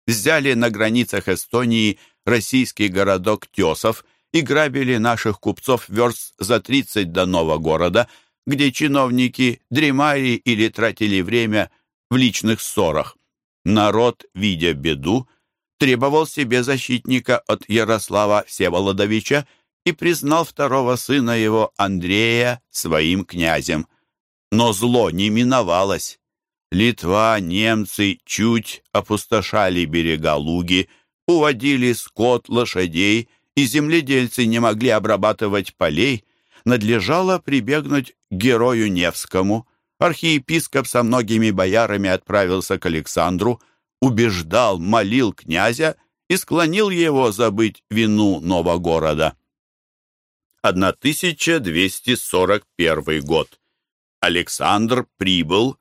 Взяли на границах Эстонии российский городок Тесов и грабили наших купцов верст за 30 до нового города, где чиновники дремали или тратили время в личных ссорах. Народ, видя беду, требовал себе защитника от Ярослава Всеволодовича и признал второго сына его Андрея своим князем. Но зло не миновалось. Литва, немцы чуть опустошали берега Луги, уводили скот, лошадей, и земледельцы не могли обрабатывать полей, надлежало прибегнуть к герою Невскому. Архиепископ со многими боярами отправился к Александру, убеждал, молил князя и склонил его забыть вину Новогорода. 1241 год. Александр прибыл,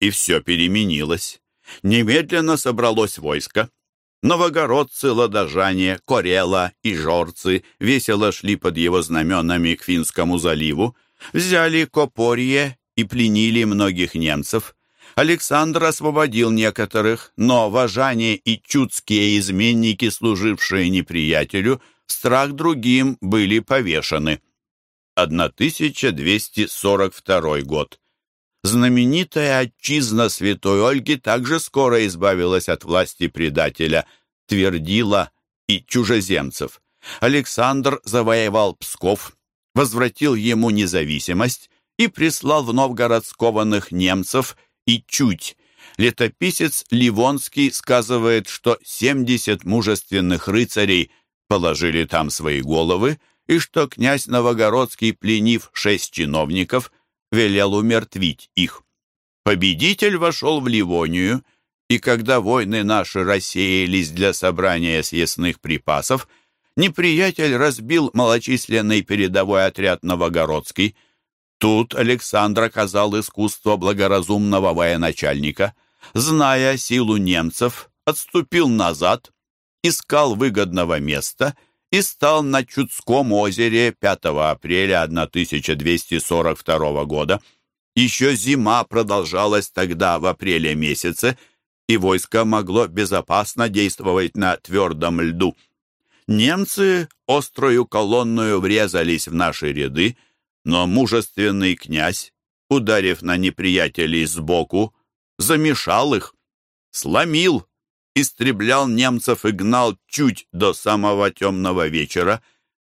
и все переменилось. Немедленно собралось войско. Новогородцы, ладожане, Корела и Жорцы весело шли под его знаменами к Финскому заливу, взяли Копорье и пленили многих немцев. Александр освободил некоторых, но вожане и чудские изменники, служившие неприятелю, страх другим были повешены. 1242 год. Знаменитая отчизна святой Ольги также скоро избавилась от власти предателя, твердила и чужеземцев. Александр завоевал Псков, возвратил ему независимость и прислал в Новгород скованных немцев и чуть. Летописец Ливонский сказывает, что 70 мужественных рыцарей положили там свои головы, и что князь Новогородский, пленив шесть чиновников, велел умертвить их. Победитель вошел в Ливонию, и когда войны наши рассеялись для собрания съестных припасов, неприятель разбил малочисленный передовой отряд Новогородский. Тут Александр оказал искусство благоразумного военачальника. Зная силу немцев, отступил назад, искал выгодного места и стал на Чудском озере 5 апреля 1242 года. Еще зима продолжалась тогда в апреле месяце, и войско могло безопасно действовать на твердом льду. Немцы острую колонную врезались в наши ряды, но мужественный князь, ударив на неприятелей сбоку, замешал их, сломил, истреблял немцев и гнал чуть до самого темного вечера.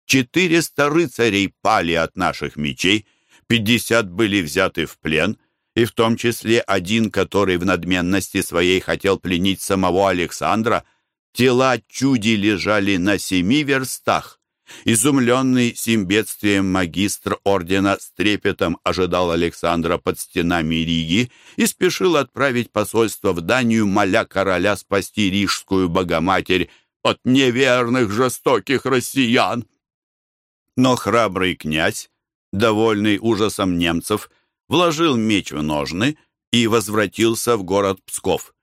Четыреста рыцарей пали от наших мечей, пятьдесят были взяты в плен, и в том числе один, который в надменности своей хотел пленить самого Александра. Тела чуди лежали на семи верстах. Изумленный сим бедствием магистр ордена с трепетом ожидал Александра под стенами Риги и спешил отправить посольство в Данию, моля короля спасти рижскую богоматерь от неверных жестоких россиян. Но храбрый князь, довольный ужасом немцев, вложил меч в ножны и возвратился в город Псков.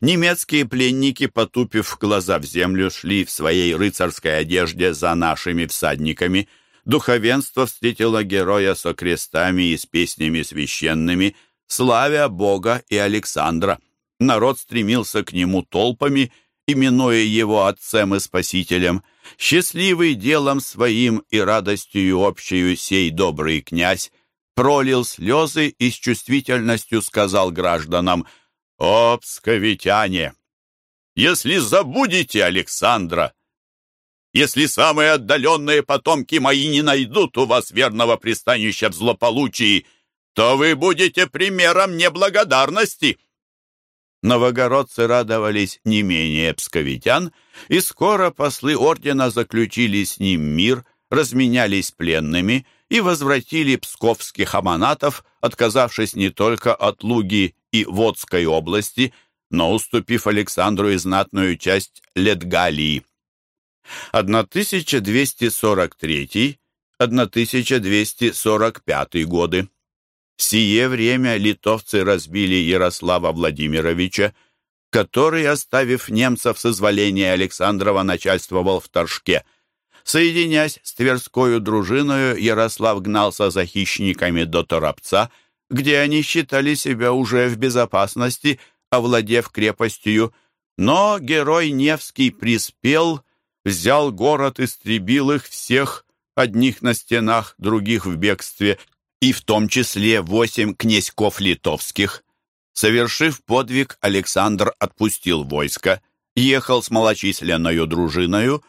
Немецкие пленники, потупив глаза в землю, шли в своей рыцарской одежде за нашими всадниками. Духовенство встретило героя со крестами и с песнями священными, славя Бога и Александра. Народ стремился к нему толпами, именуя его отцем и спасителем. Счастливый делом своим и радостью общую сей добрый князь пролил слезы и с чувствительностью сказал гражданам — «О, псковитяне! Если забудете Александра, если самые отдаленные потомки мои не найдут у вас верного пристанища в злополучии, то вы будете примером неблагодарности». Новогородцы радовались не менее псковитян, и скоро послы ордена заключили с ним мир, разменялись пленными и возвратили псковских аманатов, отказавшись не только от Луги и Водской области, но уступив Александру и знатную часть Летгалии. 1243-1245 годы. В сие время литовцы разбили Ярослава Владимировича, который, оставив немцев с изволения Александрова, начальствовал в Торжке. Соединясь с Тверскою дружиною, Ярослав гнался за хищниками до Торопца – где они считали себя уже в безопасности, овладев крепостью, но герой Невский приспел, взял город, истребил их всех, одних на стенах, других в бегстве, и в том числе восемь князьков литовских. Совершив подвиг, Александр отпустил войско, ехал с малочисленною дружиною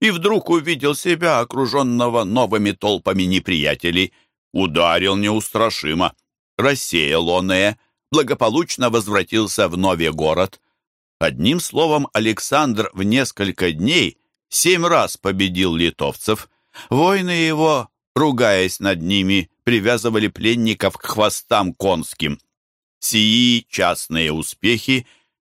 и вдруг увидел себя окруженного новыми толпами неприятелей, ударил неустрашимо рассеял оное, благополучно возвратился в Нове город. Одним словом, Александр в несколько дней семь раз победил литовцев. Воины его, ругаясь над ними, привязывали пленников к хвостам конским. Сии частные успехи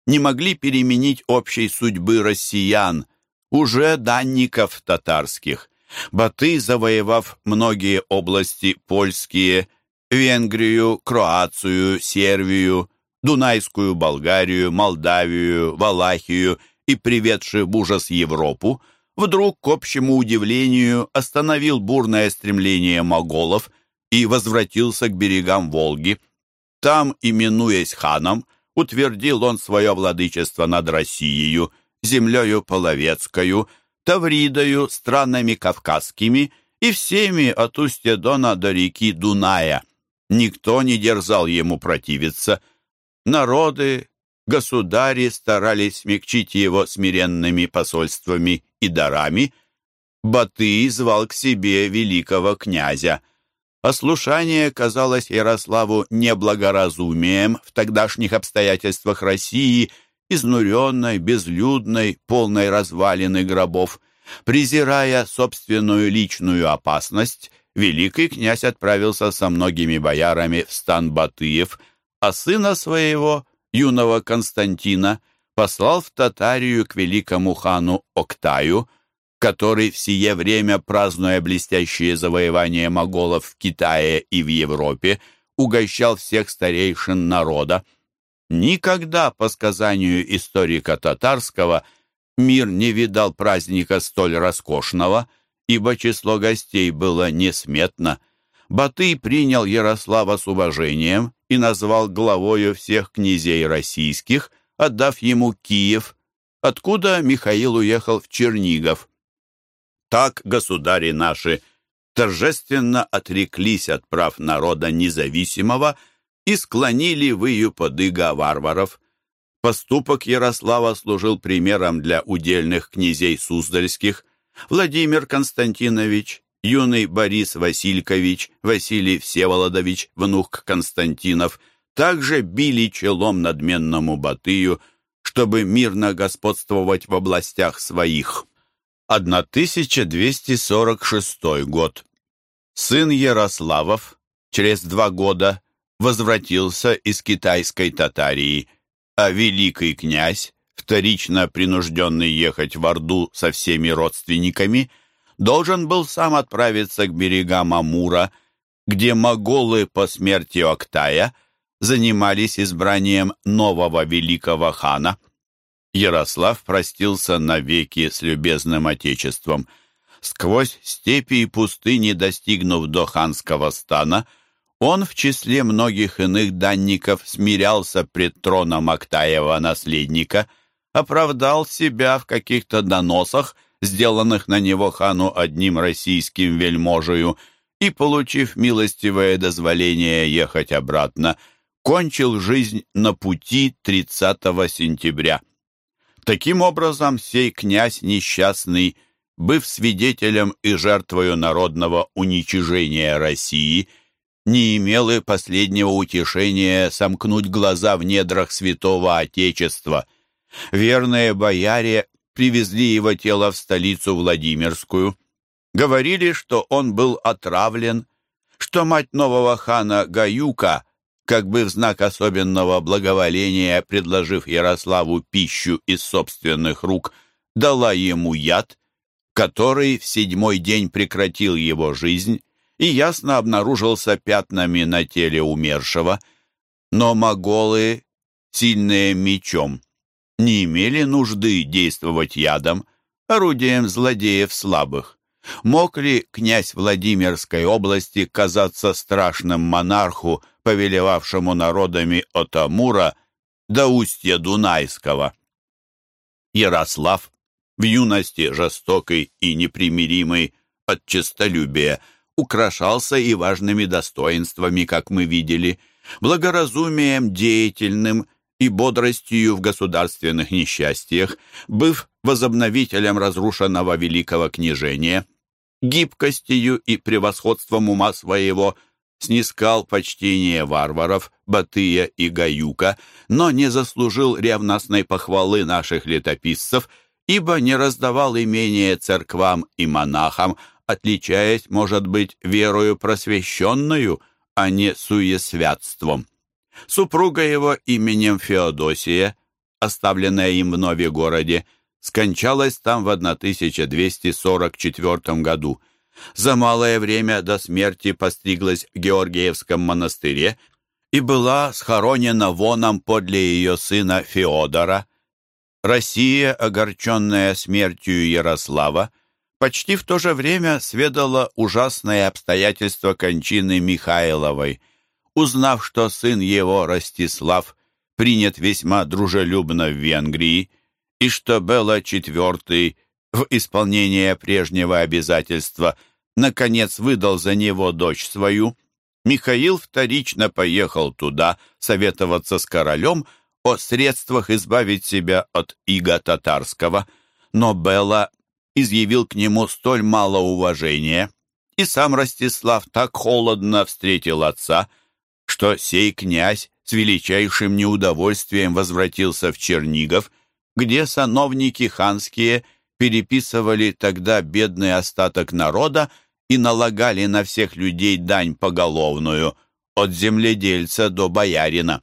не могли переменить общей судьбы россиян, уже данников татарских. Баты, завоевав многие области польские, Венгрию, Кроацию, Сербию, Дунайскую Болгарию, Молдавию, Валахию и приведший в ужас Европу, вдруг, к общему удивлению, остановил бурное стремление моголов и возвратился к берегам Волги. Там, именуясь ханом, утвердил он свое владычество над Россией, землею Половецкою, Тавридою, странами кавказскими и всеми от устья Дона до реки Дуная – Никто не дерзал ему противиться. Народы, государи старались смягчить его смиренными посольствами и дарами. Баты звал к себе великого князя. Ослушание казалось Ярославу неблагоразумием в тогдашних обстоятельствах России, изнуренной, безлюдной, полной развалины гробов. Презирая собственную личную опасность, великий князь отправился со многими боярами в стан Батыев, а сына своего, юного Константина, послал в Татарию к великому хану Октаю, который в сие время, празднуя блестящие завоевания моголов в Китае и в Европе, угощал всех старейшин народа. Никогда, по сказанию историка татарского, мир не видал праздника столь роскошного, ибо число гостей было несметно. Батый принял Ярослава с уважением и назвал главою всех князей российских, отдав ему Киев, откуда Михаил уехал в Чернигов. Так государи наши торжественно отреклись от прав народа независимого и склонили выю подыга варваров. Поступок Ярослава служил примером для удельных князей Суздальских. Владимир Константинович, юный Борис Василькович, Василий Всеволодович, внук Константинов – также били челом надменному Батыю, чтобы мирно господствовать в областях своих. 1246 год. Сын Ярославов через два года возвратился из китайской Татарии, а великий князь, вторично принужденный ехать в Орду со всеми родственниками, должен был сам отправиться к берегам Амура, где моголы по смерти Октая – занимались избранием нового великого хана. Ярослав простился навеки с любезным отечеством. Сквозь степи и пустыни, достигнув до ханского стана, он в числе многих иных данников смирялся пред троном Актаева наследника, оправдал себя в каких-то доносах, сделанных на него хану одним российским вельможею, и, получив милостивое дозволение ехать обратно, кончил жизнь на пути 30 сентября. Таким образом, сей князь несчастный, быв свидетелем и жертвою народного уничижения России, не имел и последнего утешения сомкнуть глаза в недрах святого Отечества. Верные бояре привезли его тело в столицу Владимирскую. Говорили, что он был отравлен, что мать нового хана Гаюка – как бы в знак особенного благоволения, предложив Ярославу пищу из собственных рук, дала ему яд, который в седьмой день прекратил его жизнь и ясно обнаружился пятнами на теле умершего. Но моголы, сильные мечом, не имели нужды действовать ядом, орудием злодеев слабых. Мог ли князь Владимирской области казаться страшным монарху, повелевавшему народами от Амура до устья Дунайского? Ярослав, в юности жестокой и непримиримой от честолюбия, украшался и важными достоинствами, как мы видели, благоразумием деятельным и бодростью в государственных несчастьях, быв возобновителем разрушенного великого княжения, гибкостью и превосходством ума своего снискал почтение варваров Батыя и Гаюка, но не заслужил ревностной похвалы наших летописцев, ибо не раздавал имение церквам и монахам, отличаясь, может быть, верою просвещенную, а не суесвятством. Супруга его именем Феодосия, оставленная им в Нове-городе, скончалась там в 1244 году. За малое время до смерти постриглась в Георгиевском монастыре и была схоронена воном подле ее сына Феодора. Россия, огорченная смертью Ярослава, почти в то же время сведала ужасные обстоятельства кончины Михайловой. Узнав, что сын его, Ростислав, принят весьма дружелюбно в Венгрии, и что Белла IV в исполнение прежнего обязательства наконец выдал за него дочь свою, Михаил вторично поехал туда советоваться с королем о средствах избавить себя от ига татарского, но Белла изъявил к нему столь мало уважения и сам Ростислав так холодно встретил отца, что сей князь с величайшим неудовольствием возвратился в Чернигов, где сановники ханские переписывали тогда бедный остаток народа и налагали на всех людей дань поголовную, от земледельца до боярина.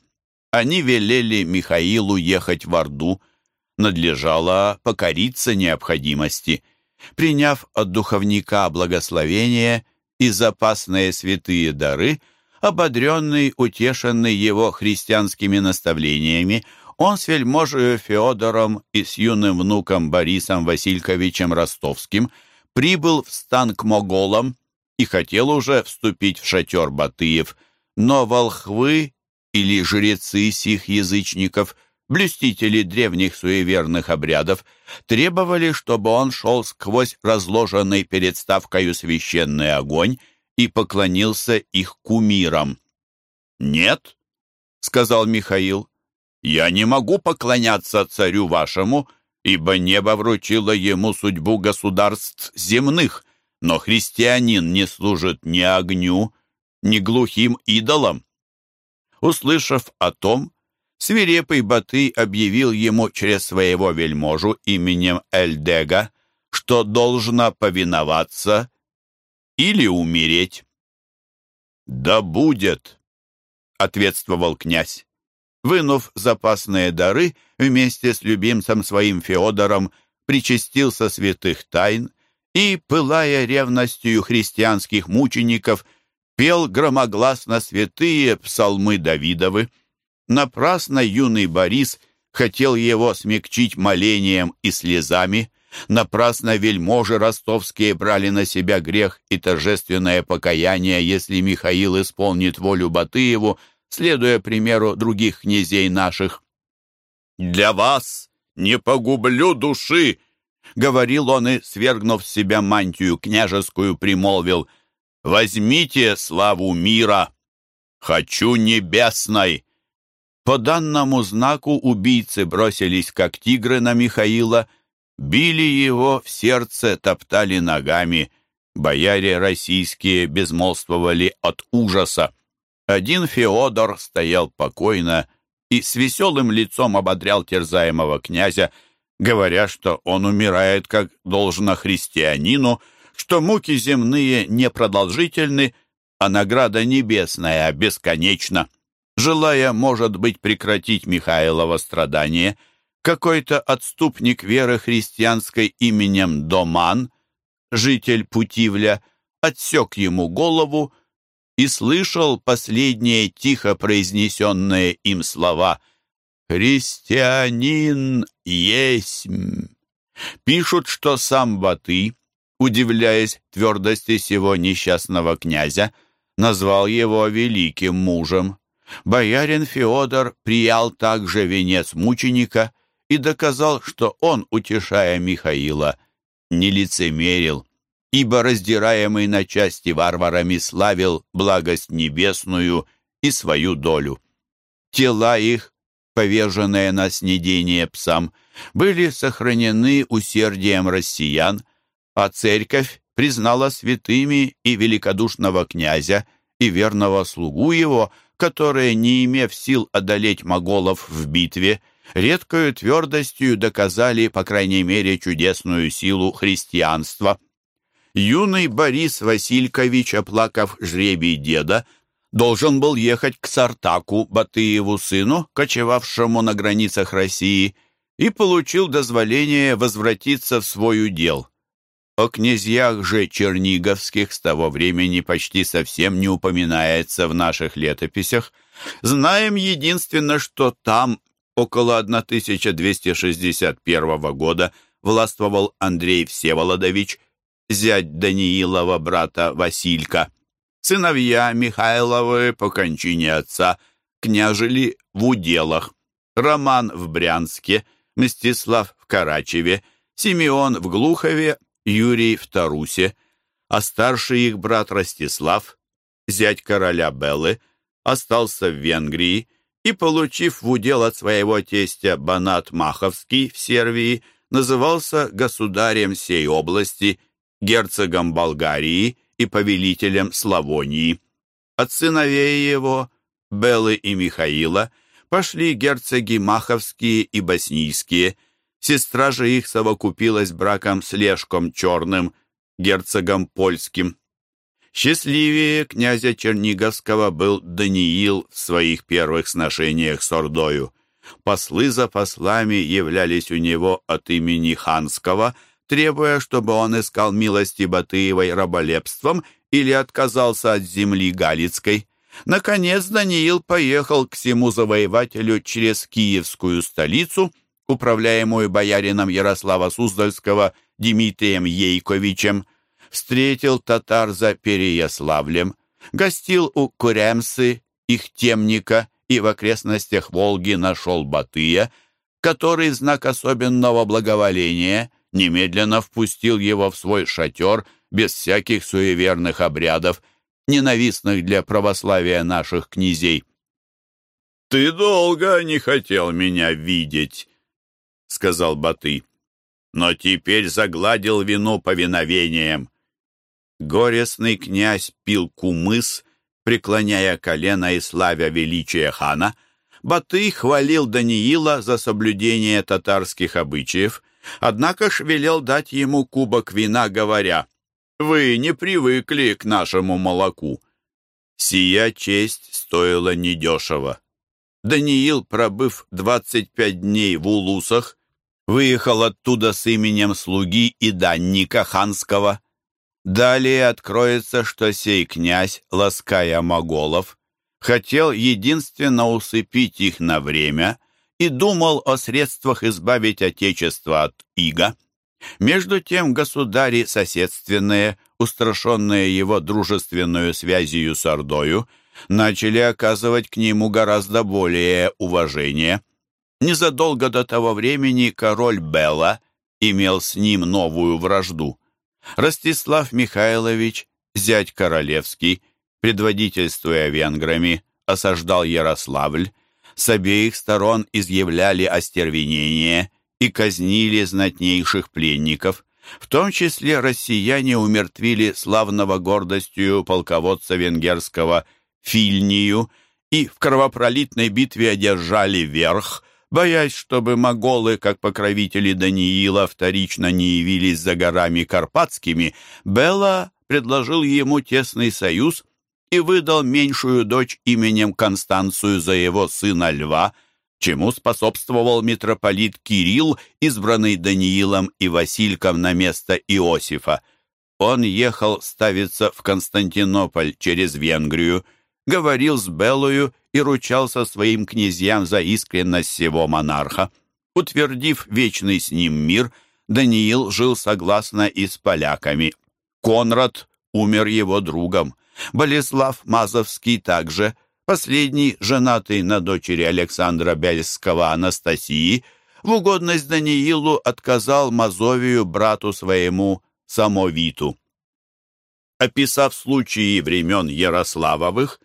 Они велели Михаилу ехать в Орду, надлежало покориться необходимости. Приняв от духовника благословение и запасные святые дары, ободренный, утешенный его христианскими наставлениями, он с вельможею Феодором и с юным внуком Борисом Васильковичем Ростовским прибыл в стан к моголам и хотел уже вступить в шатер Батыев, но волхвы или жрецы сих язычников, блюстители древних суеверных обрядов, требовали, чтобы он шел сквозь разложенный перед ставкою священный огонь и поклонился их кумирам. «Нет», — сказал Михаил, — «я не могу поклоняться царю вашему, ибо небо вручило ему судьбу государств земных, но христианин не служит ни огню, ни глухим идолам. Услышав о том, свирепый Батый объявил ему через своего вельможу именем Эльдега, что должно повиноваться или умереть. «Да будет!» — ответствовал князь. Вынув запасные дары, вместе с любимцем своим Феодором причастился святых тайн и, пылая ревностью христианских мучеников, пел громогласно святые псалмы Давидовы. Напрасно юный Борис хотел его смягчить молением и слезами, напрасно вельможи ростовские брали на себя грех и торжественное покаяние, если Михаил исполнит волю Батыеву, следуя примеру других князей наших. «Для вас не погублю души!» — говорил он и, свергнув с себя мантию княжескую, примолвил — Возьмите славу мира! Хочу небесной!» По данному знаку убийцы бросились, как тигры, на Михаила, били его в сердце, топтали ногами. Бояре российские безмолвствовали от ужаса. Один Феодор стоял покойно и с веселым лицом ободрял терзаемого князя, говоря, что он умирает как должно христианину, что муки земные непродолжительны, а награда небесная бесконечна. Желая, может быть, прекратить Михайлова страдание, какой-то отступник веры христианской именем Доман, житель Путивля, отсек ему голову и слышал последние тихо произнесенные им слова «Христианин есть». Пишут, что сам Баты удивляясь твердости сего несчастного князя, назвал его великим мужем. Боярин Феодор приял также венец мученика и доказал, что он, утешая Михаила, не лицемерил, ибо раздираемый на части варварами славил благость небесную и свою долю. Тела их, поверженные на снедение псам, были сохранены усердием россиян, а церковь признала святыми и великодушного князя, и верного слугу его, которые, не имев сил одолеть моголов в битве, редкою твердостью доказали, по крайней мере, чудесную силу христианства. Юный Борис Василькович, оплакав жребий деда, должен был ехать к Сартаку, Батыеву сыну, кочевавшему на границах России, и получил дозволение возвратиться в свой удел. О князьях же черниговских с того времени почти совсем не упоминается в наших летописях. Знаем единственно, что там около 1261 года властвовал Андрей Всеволодович, зять Даниилова брата Василька. Сыновья Михайловы по кончине отца княжили в уделах. Роман в Брянске, Мстислав в Карачеве, Симеон в Глухове, Юрий в Тарусе, а старший их брат Ростислав, зять короля Беллы, остался в Венгрии и, получив в удел от своего тестя Банат Маховский в Сервии, назывался государем сей области, герцогом Болгарии и повелителем Славонии. От сыновей его, Беллы и Михаила, пошли герцоги Маховские и Боснийские. Сестра же их совокупилась браком с Лешком Черным, герцогом Польским. Счастливее князя Черниговского был Даниил в своих первых сношениях с Ордою. Послы за послами являлись у него от имени ханского, требуя, чтобы он искал милости Батыевой раболепством или отказался от земли Галицкой. Наконец Даниил поехал к всему завоевателю через Киевскую столицу, управляемую боярином Ярослава Суздальского Дмитрием Ейковичем, встретил татар за Переяславлем, гостил у Куремсы, их темника, и в окрестностях Волги нашел Батыя, который знак особенного благоволения немедленно впустил его в свой шатер без всяких суеверных обрядов, ненавистных для православия наших князей. «Ты долго не хотел меня видеть», — сказал Баты, «но теперь загладил вину повиновением». Горестный князь пил кумыс, преклоняя колено и славя величия хана, Батый хвалил Даниила за соблюдение татарских обычаев, однако ж велел дать ему кубок вина, говоря, «Вы не привыкли к нашему молоку». Сия честь стоила недешево. Даниил, пробыв двадцать пять дней в Улусах, выехал оттуда с именем слуги и данника ханского. Далее откроется, что сей князь, лаская моголов, хотел единственно усыпить их на время и думал о средствах избавить Отечество от ига. Между тем государи соседственные, устрашенные его дружественную связью с Ордою, начали оказывать к нему гораздо более уважение. Незадолго до того времени король Белла имел с ним новую вражду. Ростислав Михайлович, зять королевский, предводительствуя венграми, осаждал Ярославль, с обеих сторон изъявляли остервенение и казнили знатнейших пленников. В том числе россияне умертвили славного гордостью полководца венгерского Фильнию и в кровопролитной битве одержали верх – боясь, чтобы моголы, как покровители Даниила, вторично не явились за горами Карпатскими, Белла предложил ему тесный союз и выдал меньшую дочь именем Констанцию за его сына Льва, чему способствовал митрополит Кирилл, избранный Даниилом и Васильком на место Иосифа. Он ехал ставиться в Константинополь через Венгрию, говорил с Беллою и ручался своим князьям за искренность всего монарха. Утвердив вечный с ним мир, Даниил жил согласно и с поляками. Конрад умер его другом. Болеслав Мазовский также, последний, женатый на дочери Александра Бельского Анастасии, в угодность Даниилу отказал Мазовию брату своему Самовиту. Описав случаи времен Ярославовых,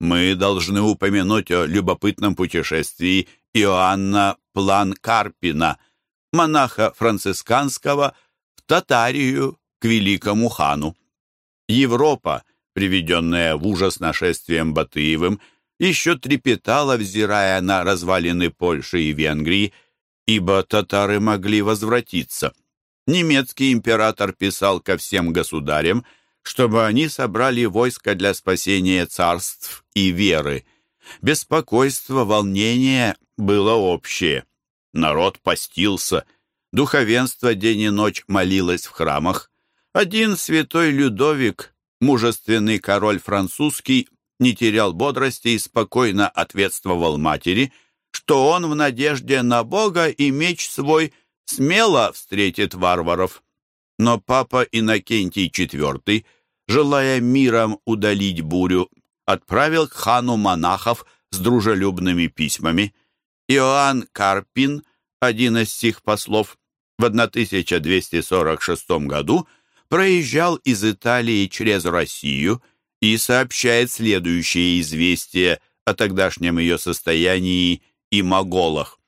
мы должны упомянуть о любопытном путешествии Иоанна План-Карпина, монаха францисканского, в Татарию к великому хану. Европа, приведенная в ужас нашествием Батыевым, еще трепетала, взирая на развалины Польши и Венгрии, ибо татары могли возвратиться. Немецкий император писал ко всем государям, чтобы они собрали войско для спасения царств и веры. Беспокойство, волнение было общее. Народ постился. Духовенство день и ночь молилось в храмах. Один святой Людовик, мужественный король французский, не терял бодрости и спокойно ответствовал матери, что он в надежде на Бога и меч свой смело встретит варваров. Но папа Иннокентий IV, желая миром удалить бурю, отправил к хану монахов с дружелюбными письмами. Иоанн Карпин, один из сих послов, в 1246 году проезжал из Италии через Россию и сообщает следующее известие о тогдашнем ее состоянии и моголах.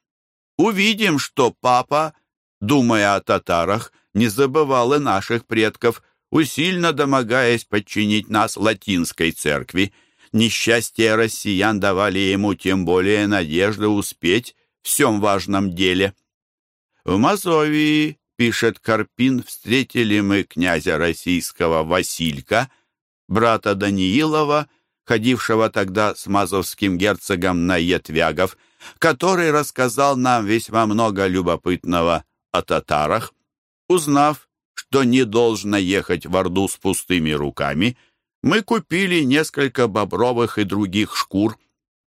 «Увидим, что папа, думая о татарах, не забывал и наших предков, усильно домогаясь подчинить нас латинской церкви. Несчастье россиян давали ему тем более надежды успеть в всем важном деле. В Мазовии, пишет Карпин, встретили мы князя российского Василька, брата Даниилова, ходившего тогда с мазовским герцогом на Етвягов, который рассказал нам весьма много любопытного о татарах. Узнав, что не должно ехать в Орду с пустыми руками, мы купили несколько бобровых и других шкур.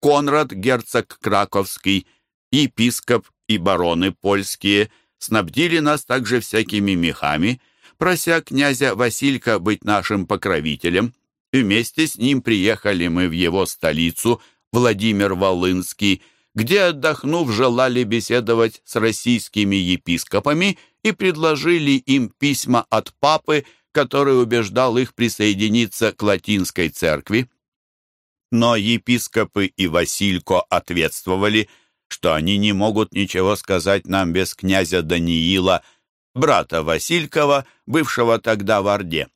Конрад, герцог Краковский, епископ и бароны польские снабдили нас также всякими мехами, прося князя Василька быть нашим покровителем. Вместе с ним приехали мы в его столицу, Владимир-Волынский, где, отдохнув, желали беседовать с российскими епископами и предложили им письма от папы, который убеждал их присоединиться к латинской церкви. Но епископы и Василько ответствовали, что они не могут ничего сказать нам без князя Даниила, брата Василькова, бывшего тогда в Орде.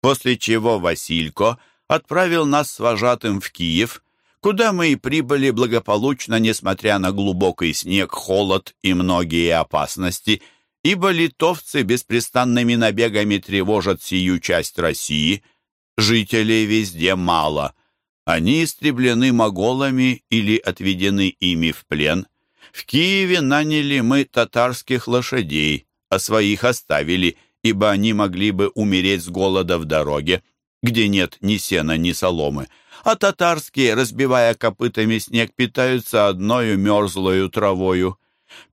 После чего Василько отправил нас с вожатым в Киев, куда мы и прибыли благополучно, несмотря на глубокий снег, холод и многие опасности, ибо литовцы беспрестанными набегами тревожат сию часть России. Жителей везде мало. Они истреблены моголами или отведены ими в плен. В Киеве наняли мы татарских лошадей, а своих оставили, ибо они могли бы умереть с голода в дороге, где нет ни сена, ни соломы а татарские, разбивая копытами снег, питаются одною мерзлою травою.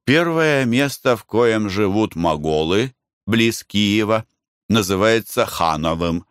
Первое место, в коем живут моголы, близ Киева, называется Хановым.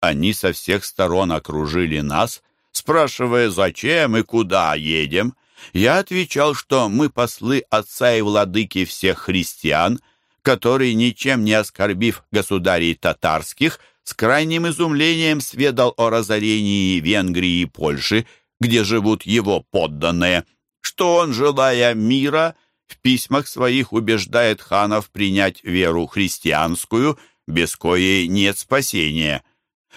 Они со всех сторон окружили нас, спрашивая, зачем и куда едем. Я отвечал, что мы послы отца и владыки всех христиан, который, ничем не оскорбив государей татарских, с крайним изумлением сведал о разорении Венгрии и Польши, где живут его подданные, что он, желая мира, в письмах своих убеждает ханов принять веру христианскую, без коей нет спасения.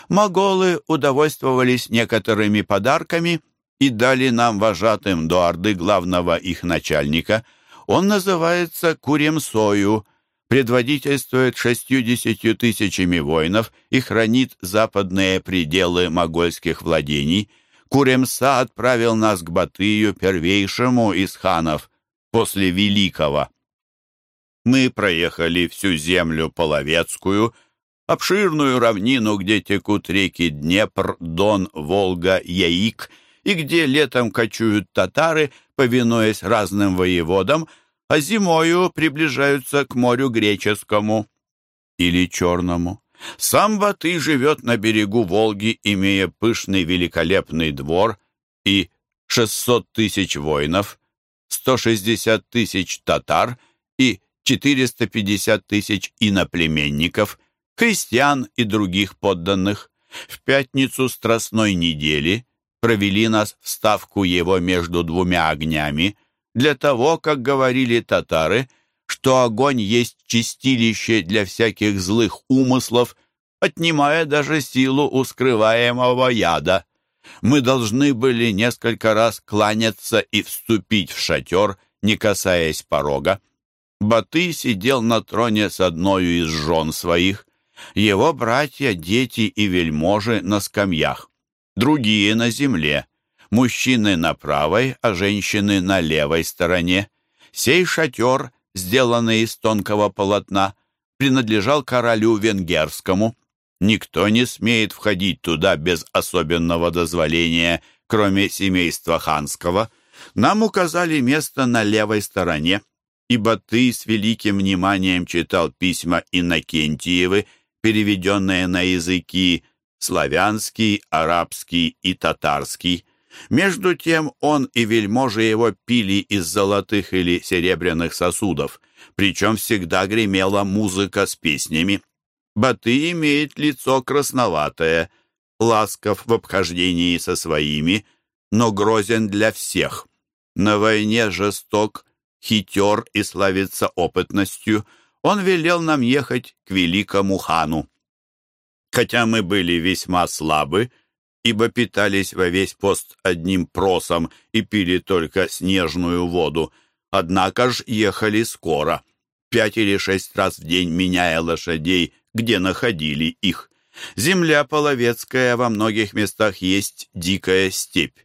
Моголы удовольствовались некоторыми подарками и дали нам вожатым до Орды главного их начальника. Он называется Куремсою, предводительствует шестьюдесятью тысячами воинов и хранит западные пределы могольских владений. Куремса отправил нас к Батыю, первейшему из ханов, после Великого. Мы проехали всю землю Половецкую, обширную равнину, где текут реки Днепр, Дон, Волга, Яик, и где летом кочуют татары, повинуясь разным воеводам, а зимою приближаются к морю Греческому или Черному. Сам Баты живет на берегу Волги, имея пышный великолепный двор и 600 тысяч воинов, 160 тысяч татар и 450 тысяч иноплеменников, крестьян и других подданных. В пятницу Страстной недели провели нас в ставку его между двумя огнями – для того, как говорили татары, что огонь есть чистилище для всяких злых умыслов, отнимая даже силу у скрываемого яда. Мы должны были несколько раз кланяться и вступить в шатер, не касаясь порога. Баты сидел на троне с одной из жен своих, его братья, дети и вельможи на скамьях, другие на земле — мужчины на правой, а женщины на левой стороне. Сей шатер, сделанный из тонкого полотна, принадлежал королю венгерскому. Никто не смеет входить туда без особенного дозволения, кроме семейства ханского. Нам указали место на левой стороне, ибо ты с великим вниманием читал письма Иннокентиевы, переведенные на языки славянский, арабский и татарский. Между тем он и вельможи его пили из золотых или серебряных сосудов, причем всегда гремела музыка с песнями. Баты имеет лицо красноватое, ласков в обхождении со своими, но грозен для всех. На войне жесток, хитер и славится опытностью. Он велел нам ехать к великому хану. Хотя мы были весьма слабы, ибо питались во весь пост одним просом и пили только снежную воду, однако ж ехали скоро, пять или шесть раз в день меняя лошадей, где находили их. Земля половецкая во многих местах есть дикая степь.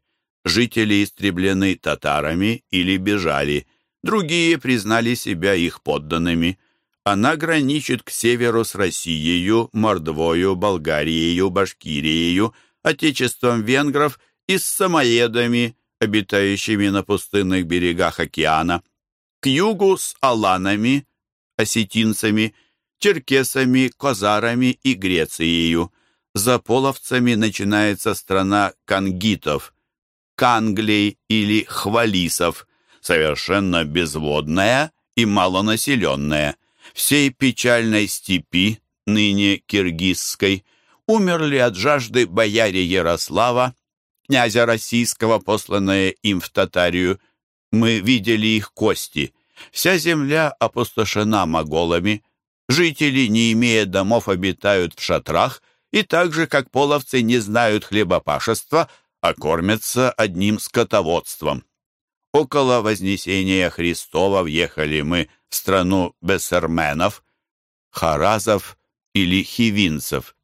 Жители истреблены татарами или бежали, другие признали себя их подданными. Она граничит к северу с Россией, Мордвою, Болгарией, Башкирией, отечеством венгров и с самоедами, обитающими на пустынных берегах океана. К югу с аланами, осетинцами, черкесами, козарами и Грецией. За половцами начинается страна кангитов, канглей или хвалисов, совершенно безводная и малонаселенная. Всей печальной степи, ныне киргизской, умерли от жажды бояре Ярослава, князя российского, посланные им в Татарию. Мы видели их кости. Вся земля опустошена моголами. Жители, не имея домов, обитают в шатрах и так же, как половцы, не знают хлебопашества, а кормятся одним скотоводством. Около Вознесения Христова въехали мы в страну бессерменов, харазов или хивинцев,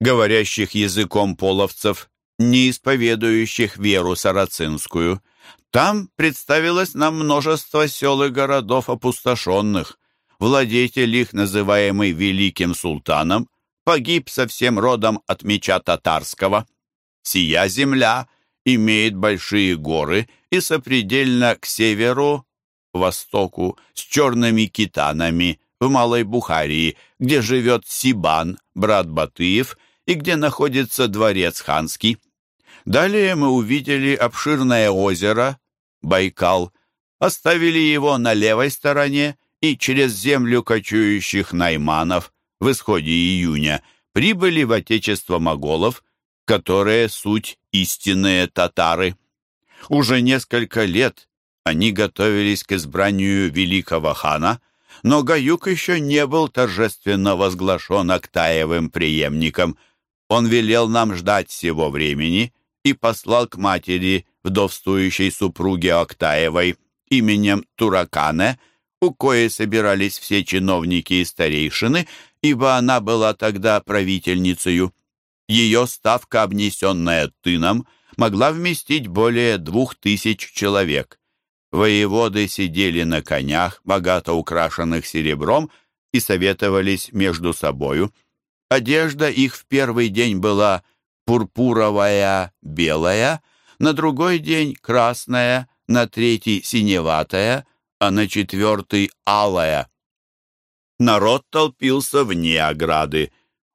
говорящих языком половцев, не исповедующих веру сарацинскую. Там представилось нам множество сел и городов опустошенных. Владетель их, называемый Великим Султаном, погиб со всем родом от меча татарского. Сия земля имеет большие горы и сопредельно к северу, востоку, с черными китанами в Малой Бухарии, где живет Сибан, брат Батыев, и где находится дворец ханский. Далее мы увидели обширное озеро, Байкал, оставили его на левой стороне и через землю кочующих найманов в исходе июня прибыли в отечество моголов, которые суть истинные татары. Уже несколько лет они готовились к избранию великого хана, но Гаюк еще не был торжественно возглашен Актаевым преемником. Он велел нам ждать всего времени и послал к матери, вдовствующей супруге Актаевой, именем Туракане, у коей собирались все чиновники и старейшины, ибо она была тогда правительницею. Ее ставка, обнесенная тыном, могла вместить более двух тысяч человек. Воеводы сидели на конях, богато украшенных серебром, и советовались между собою. Одежда их в первый день была пурпуровая, белая, на другой день красная, на третий синеватая, а на четвертый алая. Народ толпился вне ограды.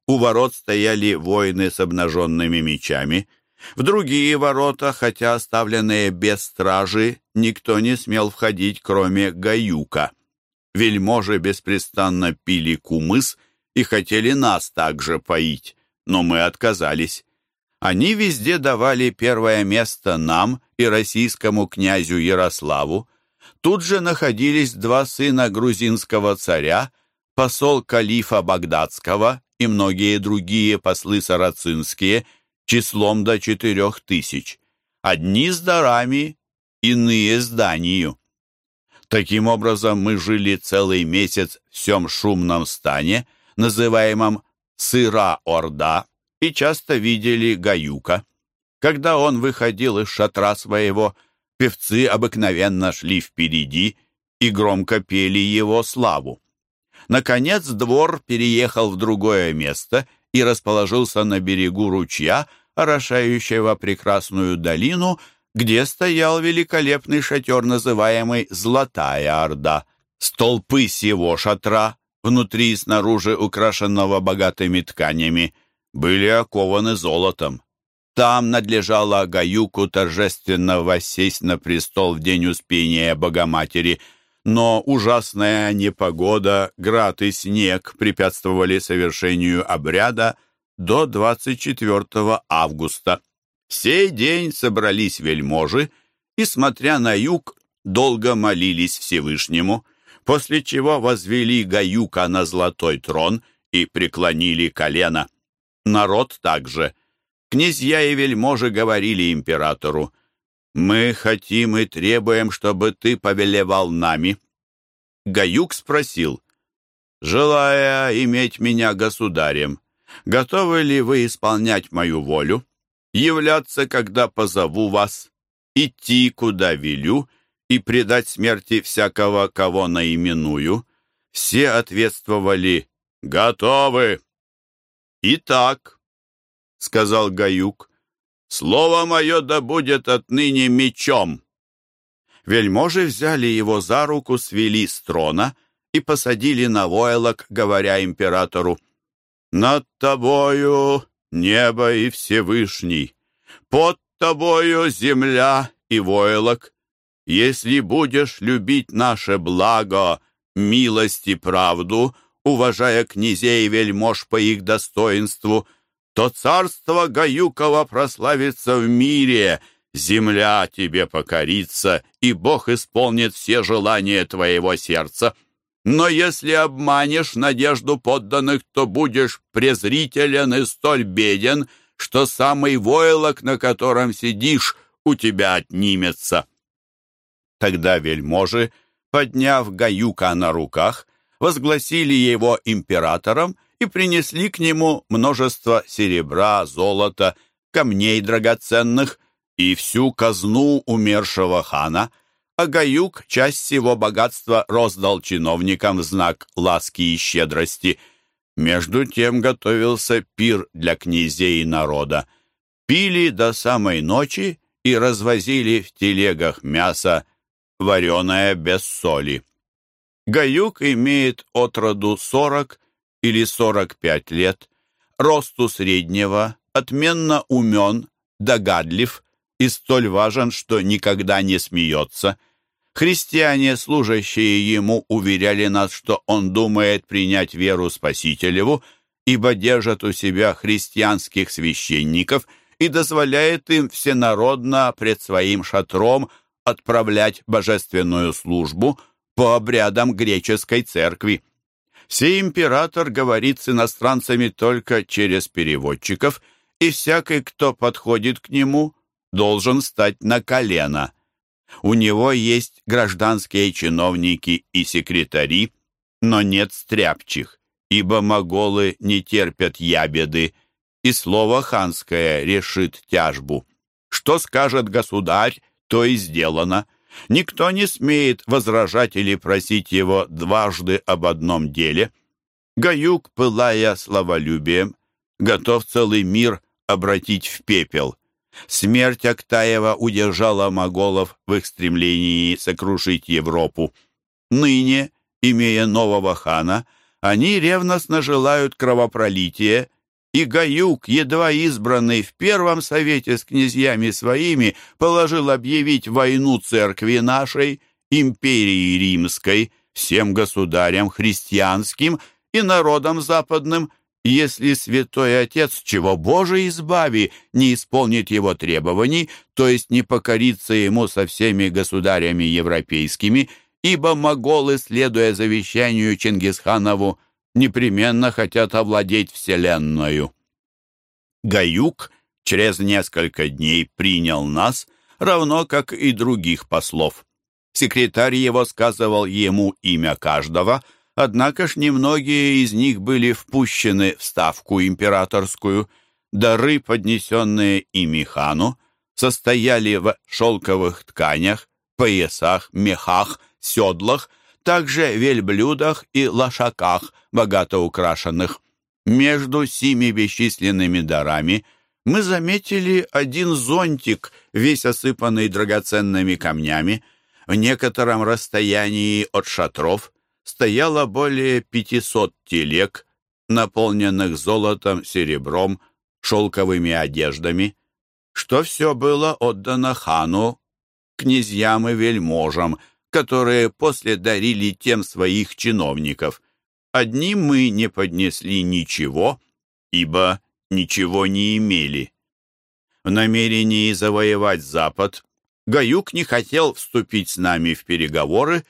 У ворот стояли воины с обнаженными мечами. В другие ворота, хотя оставленные без стражи, никто не смел входить, кроме Гаюка. Вельможи беспрестанно пили кумыс и хотели нас также поить, но мы отказались. Они везде давали первое место нам и российскому князю Ярославу. Тут же находились два сына грузинского царя, посол калифа Багдадского и многие другие послы сарацинские, числом до четырех тысяч. Одни с дарами, иные с данию. Таким образом, мы жили целый месяц в всем шумном стане, называемом Сыра-Орда, и часто видели Гаюка. Когда он выходил из шатра своего, певцы обыкновенно шли впереди и громко пели его славу. Наконец двор переехал в другое место и расположился на берегу ручья, орошающего прекрасную долину, где стоял великолепный шатер, называемый «Золотая Орда». Столпы сего шатра, внутри и снаружи украшенного богатыми тканями, были окованы золотом. Там надлежало Гаюку торжественно воссесть на престол в день Успения Богоматери – но ужасная непогода, град и снег препятствовали совершению обряда до 24 августа. Сей день собрались вельможи и, смотря на юг, долго молились Всевышнему, после чего возвели Гаюка на золотой трон и преклонили колено. народ также. Князья и вельможи говорили императору, «Мы хотим и требуем, чтобы ты повелевал нами». Гаюк спросил, «Желая иметь меня государем, готовы ли вы исполнять мою волю, являться, когда позову вас, идти, куда велю, и предать смерти всякого, кого наименую?» Все ответствовали «Готовы!» «Итак», — сказал Гаюк, — «слово мое да будет отныне мечом». Вельможи взяли его за руку, свели с трона и посадили на войлок, говоря императору, «Над тобою небо и Всевышний, под тобою земля и войлок. Если будешь любить наше благо, милость и правду, уважая князей и вельмож по их достоинству, то царство Гаюкова прославится в мире, земля тебе покорится, и Бог исполнит все желания твоего сердца. Но если обманешь надежду подданных, то будешь презрителен и столь беден, что самый войлок, на котором сидишь, у тебя отнимется. Тогда вельможи, подняв Гаюка на руках, возгласили его императором и принесли к нему множество серебра, золота, камней драгоценных и всю казну умершего хана, а Гаюк часть всего богатства роздал чиновникам в знак ласки и щедрости. Между тем готовился пир для князей и народа. Пили до самой ночи и развозили в телегах мясо, вареное без соли. Гаюк имеет от роду 40 или 45 лет, росту среднего, отменно умен, догадлив и столь важен, что никогда не смеется. Христиане, служащие ему, уверяли нас, что он думает принять веру Спасителеву, ибо держат у себя христианских священников и дозволяет им всенародно пред своим шатром отправлять божественную службу – по обрядам греческой церкви. Сей император говорит с иностранцами только через переводчиков, и всякий, кто подходит к нему, должен стать на колено. У него есть гражданские чиновники и секретари, но нет стряпчих, ибо моголы не терпят ябеды, и слово ханское решит тяжбу. Что скажет государь, то и сделано. Никто не смеет возражать или просить его дважды об одном деле. Гаюк, пылая словолюбием, готов целый мир обратить в пепел. Смерть Актаева удержала моголов в их стремлении сокрушить Европу. Ныне, имея нового хана, они ревностно желают кровопролития и Гаюк, едва избранный в первом совете с князьями своими, положил объявить войну церкви нашей, империи римской, всем государям христианским и народам западным, если святой отец, чего Боже избави, не исполнит его требований, то есть не покорится ему со всеми государями европейскими, ибо моголы, следуя завещанию Чингисханову, непременно хотят овладеть Вселенную. Гаюк через несколько дней принял нас, равно как и других послов. Секретарь его сказывал ему имя каждого, однако ж немногие из них были впущены в ставку императорскую. Дары, поднесенные ими хану, состояли в шелковых тканях, поясах, мехах, седлах, также вельблюдах и лошаках, богато украшенных. Между сими бесчисленными дарами мы заметили один зонтик, весь осыпанный драгоценными камнями. В некотором расстоянии от шатров стояло более пятисот телег, наполненных золотом, серебром, шелковыми одеждами, что все было отдано хану, князьям и вельможам, которые после дарили тем своих чиновников. Одни мы не поднесли ничего, ибо ничего не имели. В намерении завоевать Запад Гаюк не хотел вступить с нами в переговоры,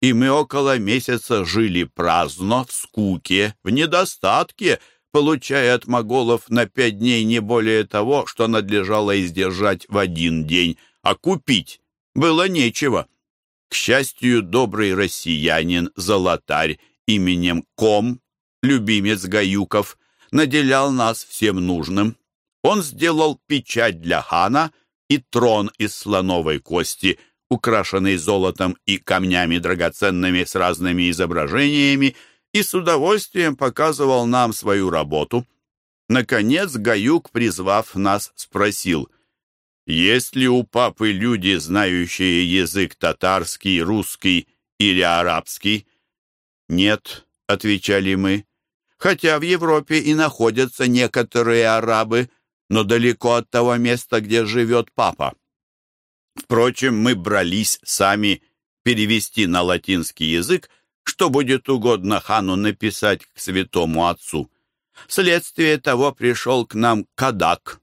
и мы около месяца жили праздно, в скуке, в недостатке, получая от моголов на пять дней не более того, что надлежало издержать в один день, а купить было нечего. К счастью, добрый россиянин, золотарь именем Ком, любимец Гаюков, наделял нас всем нужным. Он сделал печать для хана и трон из слоновой кости, украшенный золотом и камнями драгоценными с разными изображениями, и с удовольствием показывал нам свою работу. Наконец Гаюк, призвав нас, спросил, «Есть ли у папы люди, знающие язык татарский, русский или арабский?» «Нет», — отвечали мы, «хотя в Европе и находятся некоторые арабы, но далеко от того места, где живет папа». Впрочем, мы брались сами перевести на латинский язык что будет угодно хану написать к святому отцу. Вследствие того пришел к нам Кадак,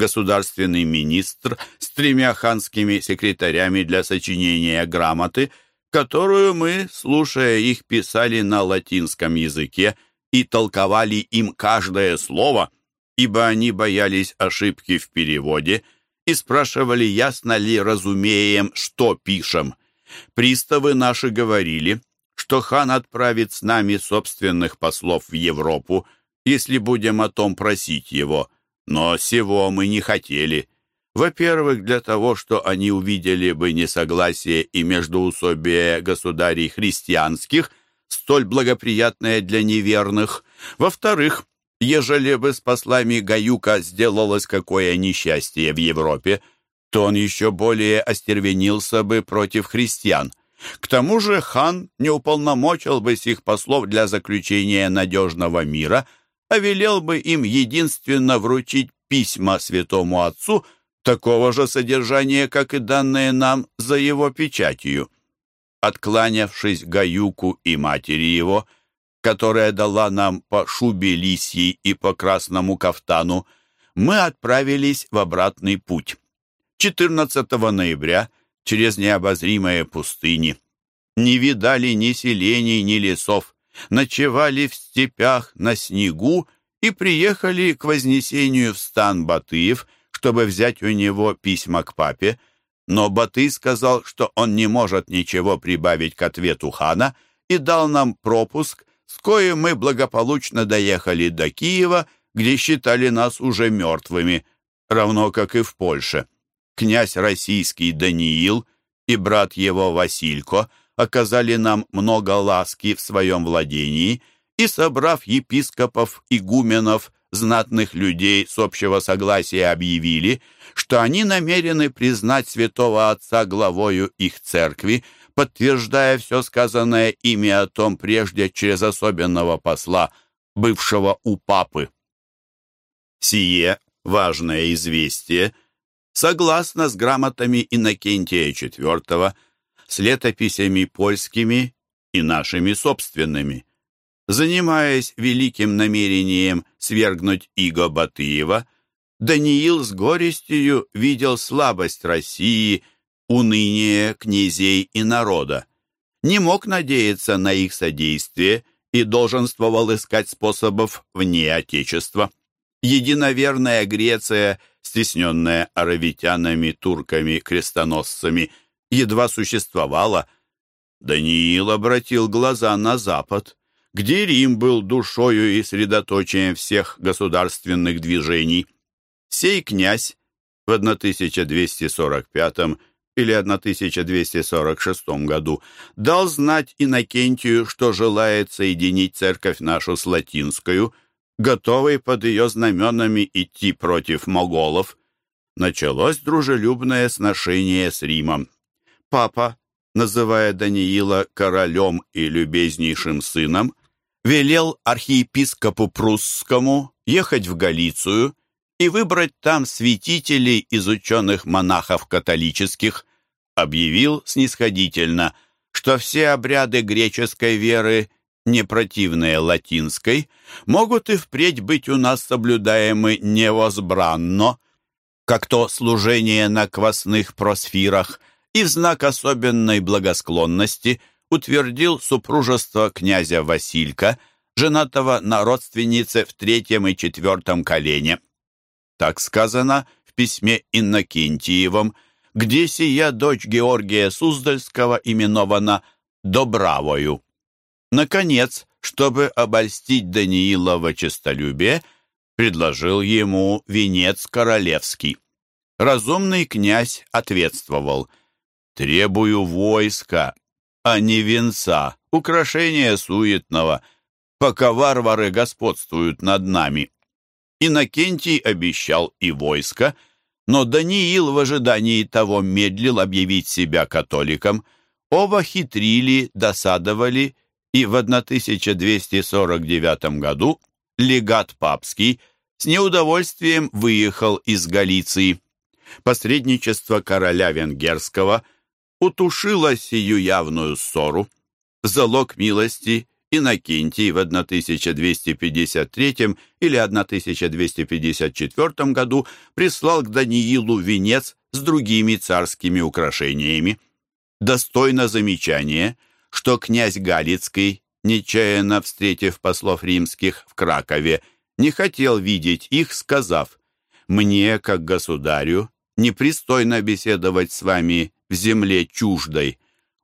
государственный министр с тремя ханскими секретарями для сочинения грамоты, которую мы, слушая их, писали на латинском языке и толковали им каждое слово, ибо они боялись ошибки в переводе и спрашивали, ясно ли разумеем, что пишем. Приставы наши говорили, что хан отправит с нами собственных послов в Европу, если будем о том просить его. Но сего мы не хотели. Во-первых, для того, что они увидели бы несогласие и междоусобие государей христианских, столь благоприятное для неверных. Во-вторых, ежели бы с послами Гаюка сделалось какое несчастье в Европе, то он еще более остервенился бы против христиан. К тому же хан не уполномочил бы сих послов для заключения надежного мира, а велел бы им единственно вручить письма святому отцу такого же содержания, как и данные нам за его печатью. Откланявшись Гаюку и матери его, которая дала нам по шубе лисьей и по красному кафтану, мы отправились в обратный путь. 14 ноября – через необозримые пустыни. Не видали ни селений, ни лесов, ночевали в степях на снегу и приехали к Вознесению в стан Батыев, чтобы взять у него письма к папе, но Батый сказал, что он не может ничего прибавить к ответу хана и дал нам пропуск, с коим мы благополучно доехали до Киева, где считали нас уже мертвыми, равно как и в Польше. Князь российский Даниил и брат его Василько оказали нам много ласки в своем владении и, собрав епископов, игуменов, знатных людей с общего согласия объявили, что они намерены признать святого отца главою их церкви, подтверждая все сказанное ими о том прежде через особенного посла, бывшего у папы. Сие важное известие – согласно с грамотами Иннокентия IV, с летописями польскими и нашими собственными. Занимаясь великим намерением свергнуть Иго Батыева, Даниил с горестью видел слабость России, уныние князей и народа. Не мог надеяться на их содействие и долженствовал искать способов вне Отечества. Единоверная Греция – стесненная аравитянами, турками, крестоносцами, едва существовала, Даниил обратил глаза на запад, где Рим был душою и средоточием всех государственных движений. Сей князь в 1245 или 1246 году дал знать Иннокентию, что желает соединить церковь нашу с латинскую – готовый под ее знаменами идти против моголов, началось дружелюбное сношение с Римом. Папа, называя Даниила королем и любезнейшим сыном, велел архиепископу прусскому ехать в Галицию и выбрать там святителей из ученых монахов католических, объявил снисходительно, что все обряды греческой веры не противные латинской, могут и впредь быть у нас соблюдаемы невозбранно, как то служение на квасных просфирах, и в знак особенной благосклонности утвердил супружество князя Василька, женатого на родственнице в третьем и четвертом колене. Так сказано в письме Иннокентиевом, где сия дочь Георгия Суздальского именована Добравою. Наконец, чтобы обольстить Даниилова честолюбие, предложил ему венец королевский. Разумный князь ответствовал «Требую войска, а не венца, украшения суетного, пока варвары господствуют над нами». Иннокентий обещал и войско, но Даниил в ожидании того медлил объявить себя католиком. Оба хитрили, досадовали, и в 1249 году легат папский с неудовольствием выехал из Галиции. Посредничество короля венгерского утушило сию явную ссору. Залог милости Иннокентий в 1253 или 1254 году прислал к Даниилу венец с другими царскими украшениями. Достойно замечания, что князь Галицкий, нечаянно встретив послов римских в Кракове, не хотел видеть их, сказав, «Мне, как государю, непристойно беседовать с вами в земле чуждой».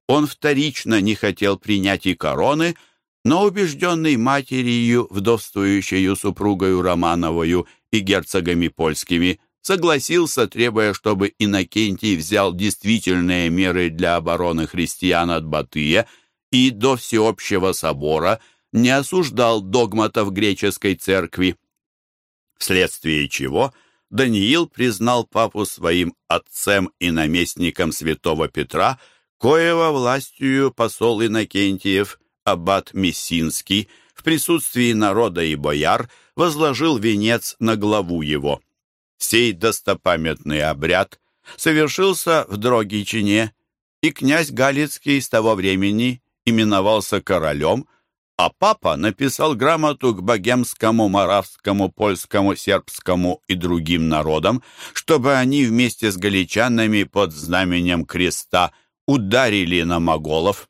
Он вторично не хотел принять и короны, но убежденный матерью, вдовствующую супругою Романовою и герцогами польскими, согласился, требуя, чтобы Иннокентий взял действительные меры для обороны христиан от Батыя и до всеобщего собора не осуждал догматов греческой церкви. Вследствие чего Даниил признал папу своим отцем и наместником святого Петра, коего властью посол Иннокентиев – аббат Мессинский в присутствии народа и бояр возложил венец на главу его. Сей достопамятный обряд совершился в Дрогичине, и князь Галицкий с того времени именовался королем, а папа написал грамоту к богемскому, моравскому, польскому, сербскому и другим народам, чтобы они вместе с галичанами под знаменем креста ударили на моголов.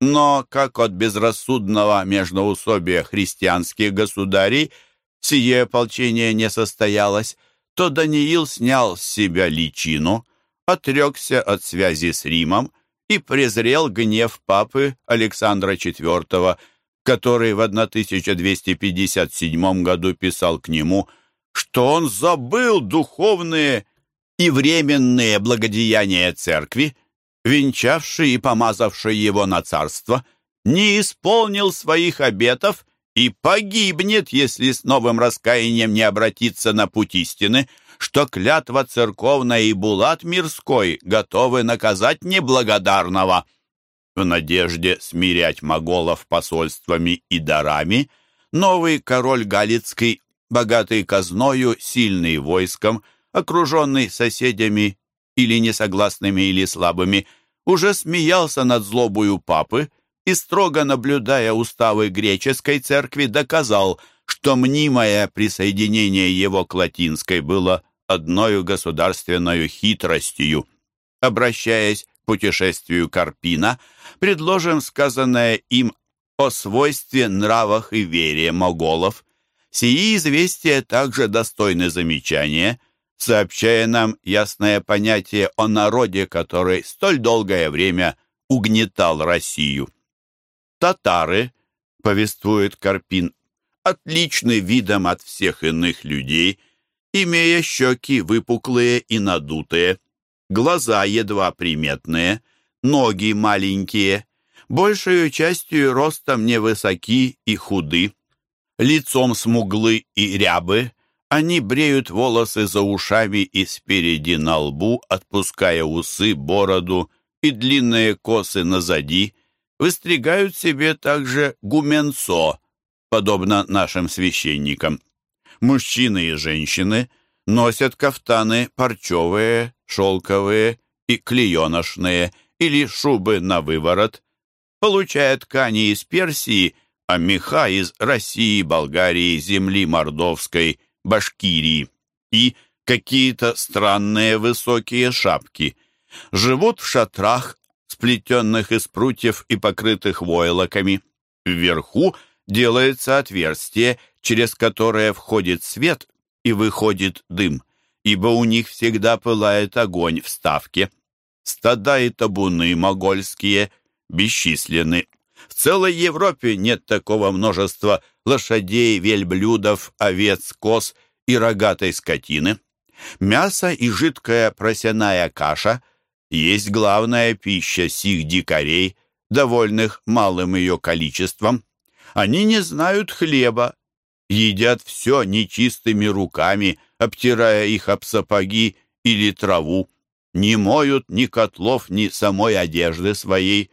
Но как от безрассудного междоусобия христианских государей сие ополчение не состоялось, то Даниил снял с себя личину, отрекся от связи с Римом и презрел гнев папы Александра IV, который в 1257 году писал к нему, что он забыл духовные и временные благодеяния церкви, венчавший и помазавший его на царство, не исполнил своих обетов и погибнет, если с новым раскаянием не обратиться на путь истины, что клятва церковная и булат мирской готовы наказать неблагодарного. В надежде смирять моголов посольствами и дарами, новый король Галицкий, богатый казною, сильный войском, окруженный соседями или несогласными, или слабыми, уже смеялся над злобою папы и, строго наблюдая уставы греческой церкви, доказал, что мнимое присоединение его к латинской было одною государственной хитростью. Обращаясь путешествию Карпина, предложим сказанное им о свойстве, нравах и вере моголов. Сии известия также достойны замечания, сообщая нам ясное понятие о народе, который столь долгое время угнетал Россию. Татары, повествует Карпин, отличны видом от всех иных людей, имея щеки выпуклые и надутые, глаза едва приметные, ноги маленькие, большую частью ростом невысоки и худы, лицом смуглы и рябы, они бреют волосы за ушами и спереди на лбу, отпуская усы, бороду и длинные косы назади, выстригают себе также гуменцо, подобно нашим священникам. Мужчины и женщины носят кафтаны парчевые, шелковые и клееношные или шубы на выворот, получая ткани из Персии, а меха из России, Болгарии, земли Мордовской Башкирии и какие-то странные высокие шапки. Живут в шатрах, сплетенных из прутьев и покрытых войлоками. Вверху делается отверстие, через которое входит свет и выходит дым, ибо у них всегда пылает огонь в ставке. Стада и табуны могольские бесчисленны. В целой Европе нет такого множества лошадей, вельблюдов, овец, коз и рогатой скотины. Мясо и жидкая просяная каша есть главная пища сих дикарей, довольных малым ее количеством. Они не знают хлеба, едят все нечистыми руками, обтирая их об сапоги или траву, не моют ни котлов, ни самой одежды своей,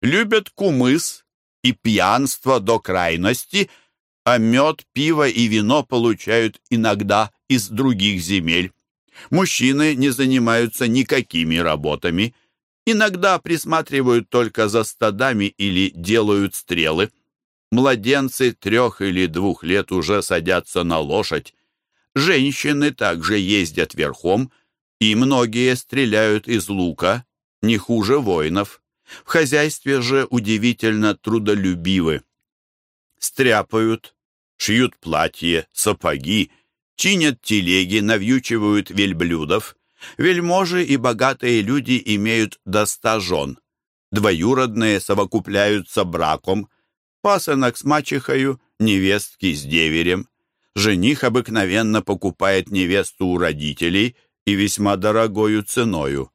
любят кумыс и пьянство до крайности, а мед, пиво и вино получают иногда из других земель. Мужчины не занимаются никакими работами, иногда присматривают только за стадами или делают стрелы. Младенцы трех или двух лет уже садятся на лошадь. Женщины также ездят верхом, и многие стреляют из лука, не хуже воинов. В хозяйстве же удивительно трудолюбивы. Стряпают, шьют платья, сапоги, чинят телеги, навьючивают вельблюдов. Вельможи и богатые люди имеют до ста жен. Двоюродные совокупляются браком, пасынок с мачехою, невестки с деверем. Жених обыкновенно покупает невесту у родителей и весьма дорогою ценою.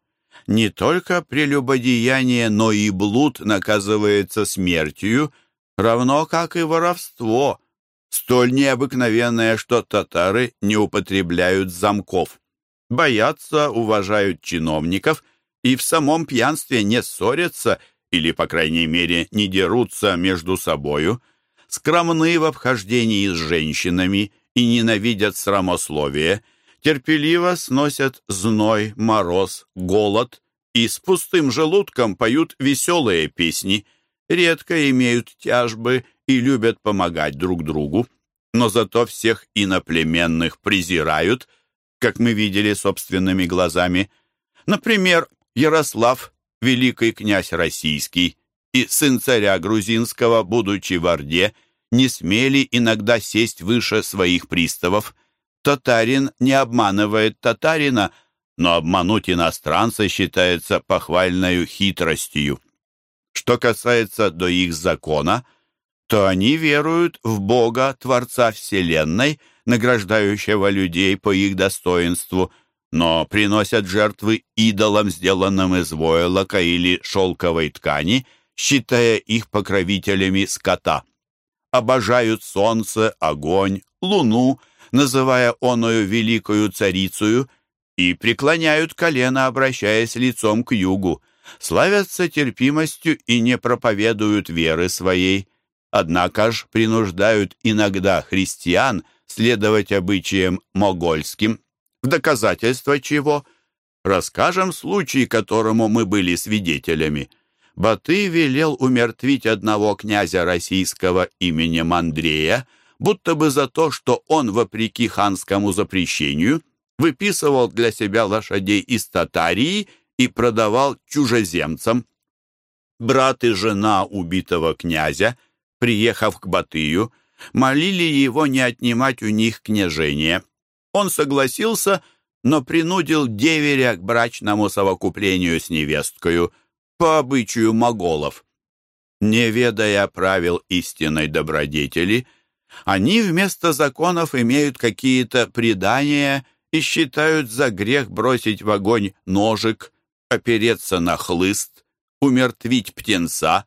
Не только прелюбодеяние, но и блуд наказывается смертью, равно как и воровство, столь необыкновенное, что татары не употребляют замков. Боятся, уважают чиновников и в самом пьянстве не ссорятся или, по крайней мере, не дерутся между собою, скромны в обхождении с женщинами и ненавидят срамословие, терпеливо сносят зной, мороз, голод и с пустым желудком поют веселые песни, редко имеют тяжбы и любят помогать друг другу, но зато всех иноплеменных презирают, как мы видели собственными глазами. Например, Ярослав, великий князь российский, и сын царя грузинского, будучи в Орде, не смели иногда сесть выше своих приставов. Татарин не обманывает татарина, но обмануть иностранца считается похвальной хитростью. Что касается до их закона, то они веруют в Бога, Творца Вселенной, награждающего людей по их достоинству, но приносят жертвы идолам, сделанным из войлока или шелковой ткани, считая их покровителями скота. Обожают солнце, огонь, луну, называя оною великую царицею, и преклоняют колено, обращаясь лицом к югу, славятся терпимостью и не проповедуют веры своей, однако ж принуждают иногда христиан следовать обычаям могольским, в доказательство чего расскажем случай, которому мы были свидетелями. Баты велел умертвить одного князя российского именем Андрея, будто бы за то, что он, вопреки ханскому запрещению, выписывал для себя лошадей из Татарии и продавал чужеземцам. Брат и жена убитого князя, приехав к Батыю, молили его не отнимать у них княжение. Он согласился, но принудил деверя к брачному совокуплению с невесткою по обычаю моголов. Не ведая правил истинной добродетели, они вместо законов имеют какие-то предания и считают за грех бросить в огонь ножик, опереться на хлыст, умертвить птенца,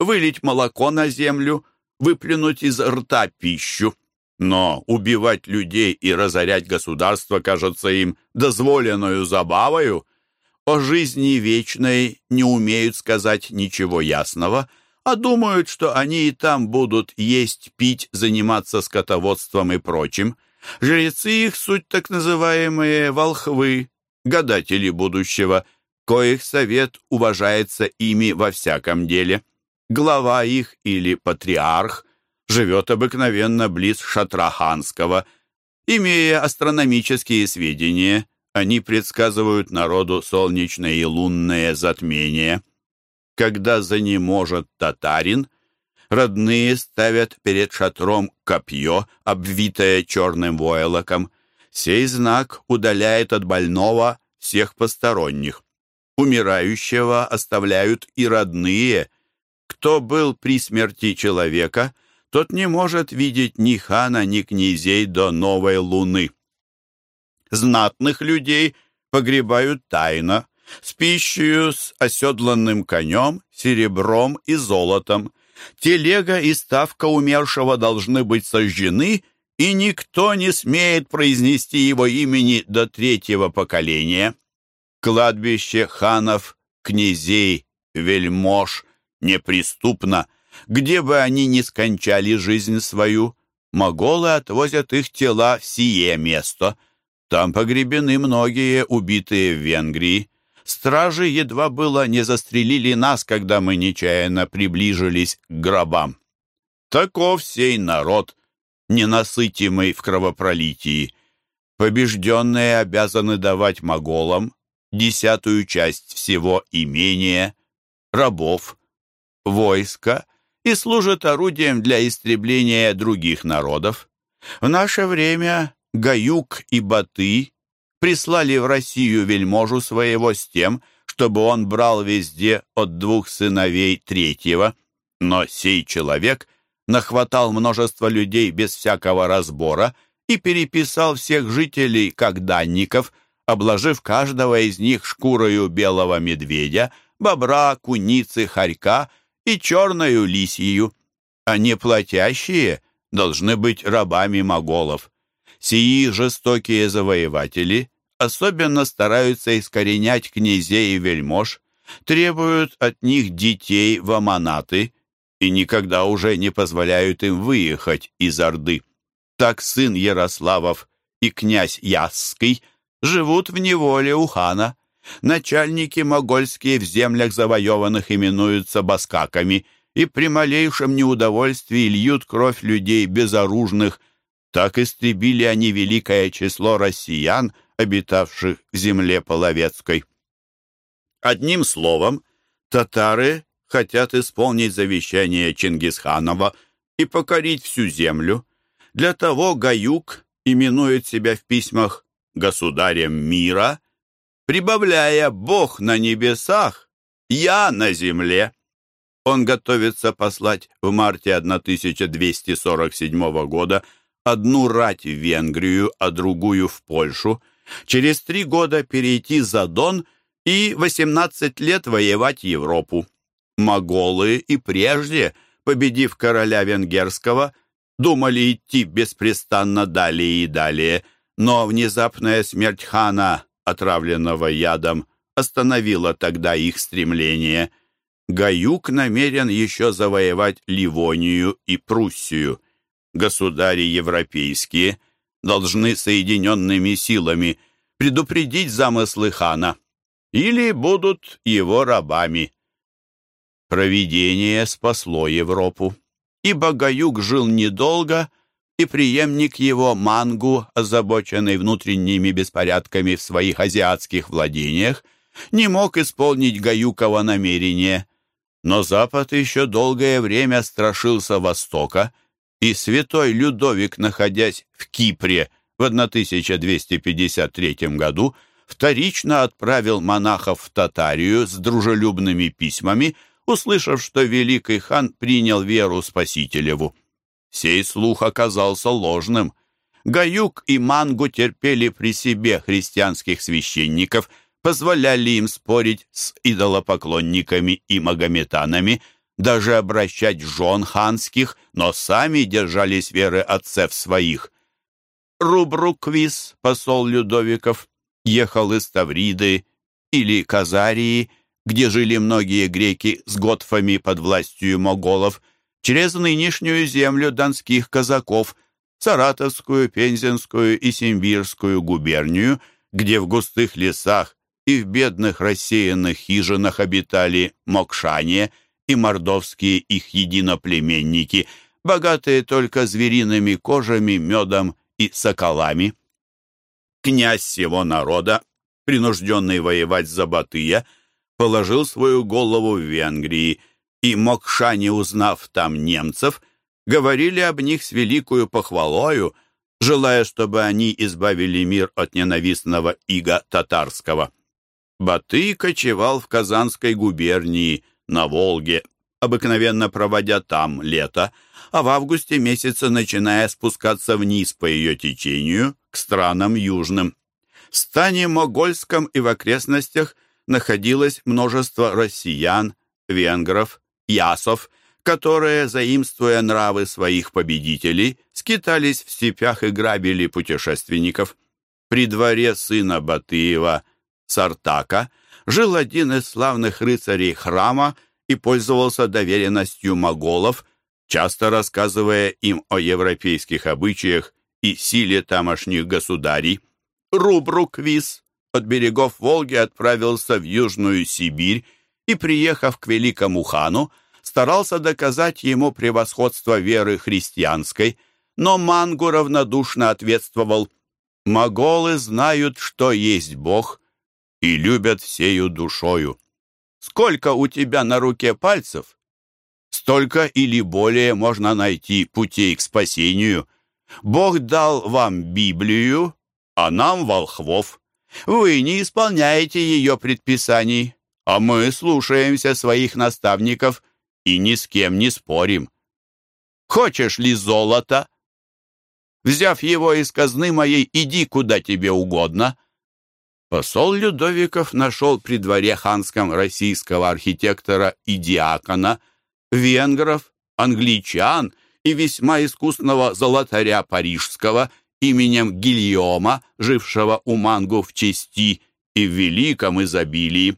вылить молоко на землю, выплюнуть из рта пищу. Но убивать людей и разорять государство кажется им дозволенную забавою. О жизни вечной не умеют сказать ничего ясного, а думают, что они и там будут есть, пить, заниматься скотоводством и прочим. Жрецы их суть так называемые волхвы, гадатели будущего, коих совет уважается ими во всяком деле. Глава их или патриарх живет обыкновенно близ шатра ханского. Имея астрономические сведения, они предсказывают народу солнечное и лунное затмение. Когда занеможет татарин, Родные ставят перед шатром копье, обвитое черным войлоком. Сей знак удаляет от больного всех посторонних. Умирающего оставляют и родные. Кто был при смерти человека, тот не может видеть ни хана, ни князей до новой луны. Знатных людей погребают тайно, с пищей, с оседланным конем, серебром и золотом. Телега и ставка умершего должны быть сожжены, и никто не смеет произнести его имени до третьего поколения. Кладбище ханов, князей, вельмож неприступно. Где бы они ни скончали жизнь свою, моголы отвозят их тела в сие место. Там погребены многие убитые в Венгрии. Стражи едва было не застрелили нас, когда мы нечаянно приближились к гробам. Таков сей народ, ненасытимый в кровопролитии. Побежденные обязаны давать моголам десятую часть всего имения, рабов, войска и служат орудием для истребления других народов. В наше время Гаюк и Баты прислали в Россию вельможу своего с тем, чтобы он брал везде от двух сыновей третьего. Но сей человек нахватал множество людей без всякого разбора и переписал всех жителей как данников, обложив каждого из них шкурою белого медведя, бобра, куницы, хорька и черную лисью. А неплатящие должны быть рабами моголов. Сии жестокие завоеватели особенно стараются искоренять князей и вельмож, требуют от них детей в аманаты и никогда уже не позволяют им выехать из Орды. Так сын Ярославов и князь Ясский живут в неволе у хана. Начальники могольские в землях завоеванных именуются баскаками и при малейшем неудовольствии льют кровь людей безоружных, так истребили они великое число россиян, обитавших в земле половецкой. Одним словом, татары хотят исполнить завещание Чингисханова и покорить всю землю. Для того Гаюк именует себя в письмах «государем мира», прибавляя «Бог на небесах, я на земле». Он готовится послать в марте 1247 года одну рать в Венгрию, а другую в Польшу, через три года перейти за Дон и 18 лет воевать Европу. Моголы и прежде, победив короля венгерского, думали идти беспрестанно далее и далее, но внезапная смерть хана, отравленного ядом, остановила тогда их стремление. Гаюк намерен еще завоевать Ливонию и Пруссию государи европейские должны соединенными силами предупредить замыслы хана или будут его рабами. Провидение спасло Европу, ибо Гаюк жил недолго, и преемник его Мангу, озабоченный внутренними беспорядками в своих азиатских владениях, не мог исполнить Гаюкова намерение. Но Запад еще долгое время страшился Востока — и святой Людовик, находясь в Кипре в 1253 году, вторично отправил монахов в Татарию с дружелюбными письмами, услышав, что великий хан принял веру Спасителеву. Сей слух оказался ложным. Гаюк и Мангу терпели при себе христианских священников, позволяли им спорить с идолопоклонниками и магометанами – даже обращать жен ханских, но сами держались веры отцев своих. Рубруквис, посол Людовиков, ехал из Тавриды или Казарии, где жили многие греки с готфами под властью моголов, через нынешнюю землю донских казаков, Саратовскую, Пензенскую и Симбирскую губернию, где в густых лесах и в бедных рассеянных хижинах обитали мокшане – и мордовские их единоплеменники, богатые только звериными кожами, медом и соколами. Князь всего народа, принужденный воевать за Батыя, положил свою голову в Венгрии и Мокшане, узнав там немцев, говорили об них с великою похвалою, желая, чтобы они избавили мир от ненавистного ига татарского. Батый кочевал в Казанской губернии, на Волге, обыкновенно проводя там лето, а в августе месяце начиная спускаться вниз по ее течению к странам южным. В стане Могольском и в окрестностях находилось множество россиян, венгров, ясов, которые, заимствуя нравы своих победителей, скитались в степях и грабили путешественников. При дворе сына Батыева, Сартака, жил один из славных рыцарей храма и пользовался доверенностью моголов, часто рассказывая им о европейских обычаях и силе тамошних государей. Рубруквиз от берегов Волги отправился в Южную Сибирь и, приехав к великому хану, старался доказать ему превосходство веры христианской, но Мангу равнодушно ответствовал «Моголы знают, что есть Бог, и любят всею душою. Сколько у тебя на руке пальцев, столько или более можно найти путей к спасению. Бог дал вам Библию, а нам волхвов. Вы не исполняете ее предписаний, а мы слушаемся своих наставников и ни с кем не спорим. Хочешь ли золото? Взяв его из казны моей, иди куда тебе угодно. Посол Людовиков нашел при дворе ханском российского архитектора и диакона, венгров, англичан и весьма искусного золотаря парижского именем Гильома, жившего у Мангу в чести и в великом изобилии.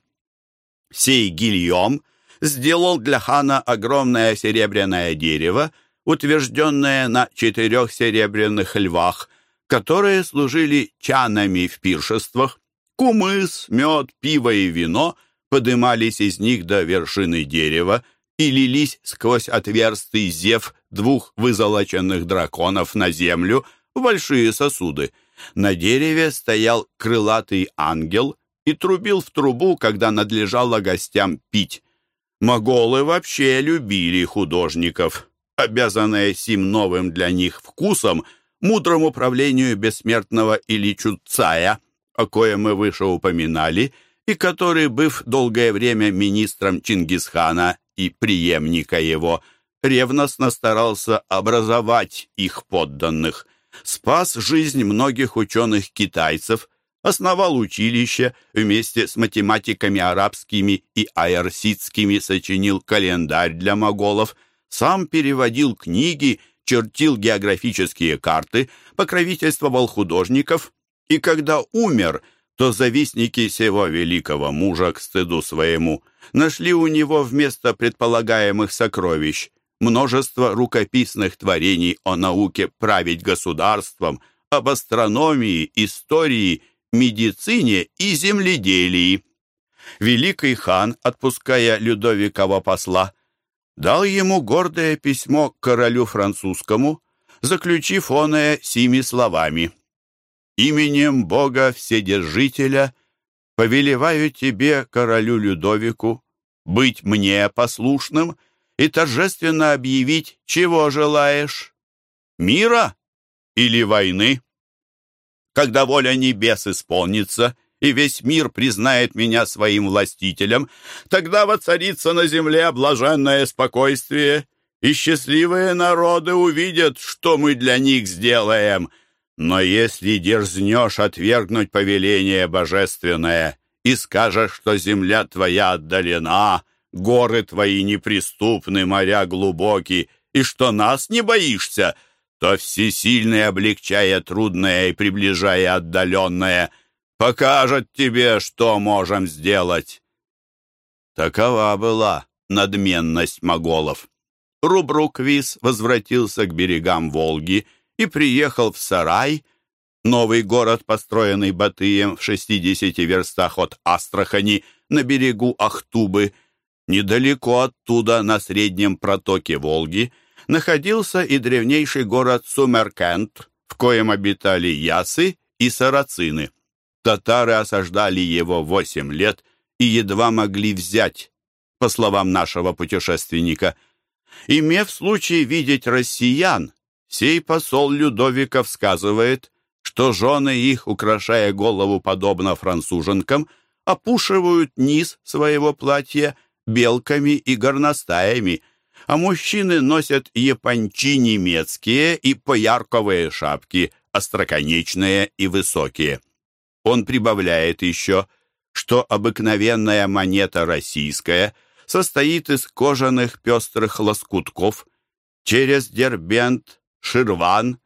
Сей Гильом сделал для хана огромное серебряное дерево, утвержденное на четырех серебряных львах, которые служили чанами в пиршествах. Кумыс, мед, пиво и вино подымались из них до вершины дерева и лились сквозь отверстый зев двух вызолоченных драконов на землю в большие сосуды. На дереве стоял крылатый ангел и трубил в трубу, когда надлежало гостям пить. Моголы вообще любили художников, обязанные сим новым для них вкусом, мудрому правлению бессмертного Ильичу Цая, о коем мы выше упоминали, и который, быв долгое время министром Чингисхана и преемника его, ревностно старался образовать их подданных, спас жизнь многих ученых-китайцев, основал училище, вместе с математиками арабскими и айарсидскими сочинил календарь для моголов, сам переводил книги, чертил географические карты, покровительствовал художников, и когда умер, то завистники сего великого мужа к стыду своему нашли у него вместо предполагаемых сокровищ множество рукописных творений о науке править государством, об астрономии, истории медицине и земледелии. Великий хан, отпуская Людовикова посла, дал ему гордое письмо королю французскому, заключив оное сими словами. «Именем Бога Вседержителя повелеваю тебе, королю Людовику, быть мне послушным и торжественно объявить, чего желаешь, мира или войны?» Когда воля небес исполнится, и весь мир признает меня своим властителем, тогда воцарится на земле блаженное спокойствие, и счастливые народы увидят, что мы для них сделаем. Но если дерзнешь отвергнуть повеление божественное и скажешь, что земля твоя отдалена, горы твои неприступны, моря глубоки, и что нас не боишься — то всесильный, облегчая трудное и приближая отдаленное, покажет тебе, что можем сделать. Такова была надменность моголов. Рубруквиз возвратился к берегам Волги и приехал в Сарай, новый город, построенный Батыем в 60 верстах от Астрахани на берегу Ахтубы. Недалеко оттуда, на среднем протоке Волги, находился и древнейший город Сумеркент, в коем обитали ясы и сарацины. Татары осаждали его восемь лет и едва могли взять. по словам нашего путешественника. Имев случай видеть россиян, сей посол Людовиков сказывает, что жены их, украшая голову подобно француженкам, опушивают низ своего платья белками и горностаями, а мужчины носят япончи немецкие и поярковые шапки, остроконечные и высокие. Он прибавляет еще, что обыкновенная монета российская состоит из кожаных пестрых лоскутков, через Дербент, Ширван,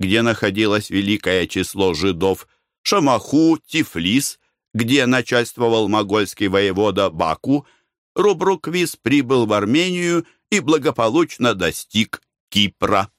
где находилось великое число жидов, Шамаху, Тифлис, где начальствовал могольский воевода Баку, Рубруквис прибыл в Армению и благополучно достиг Кипра.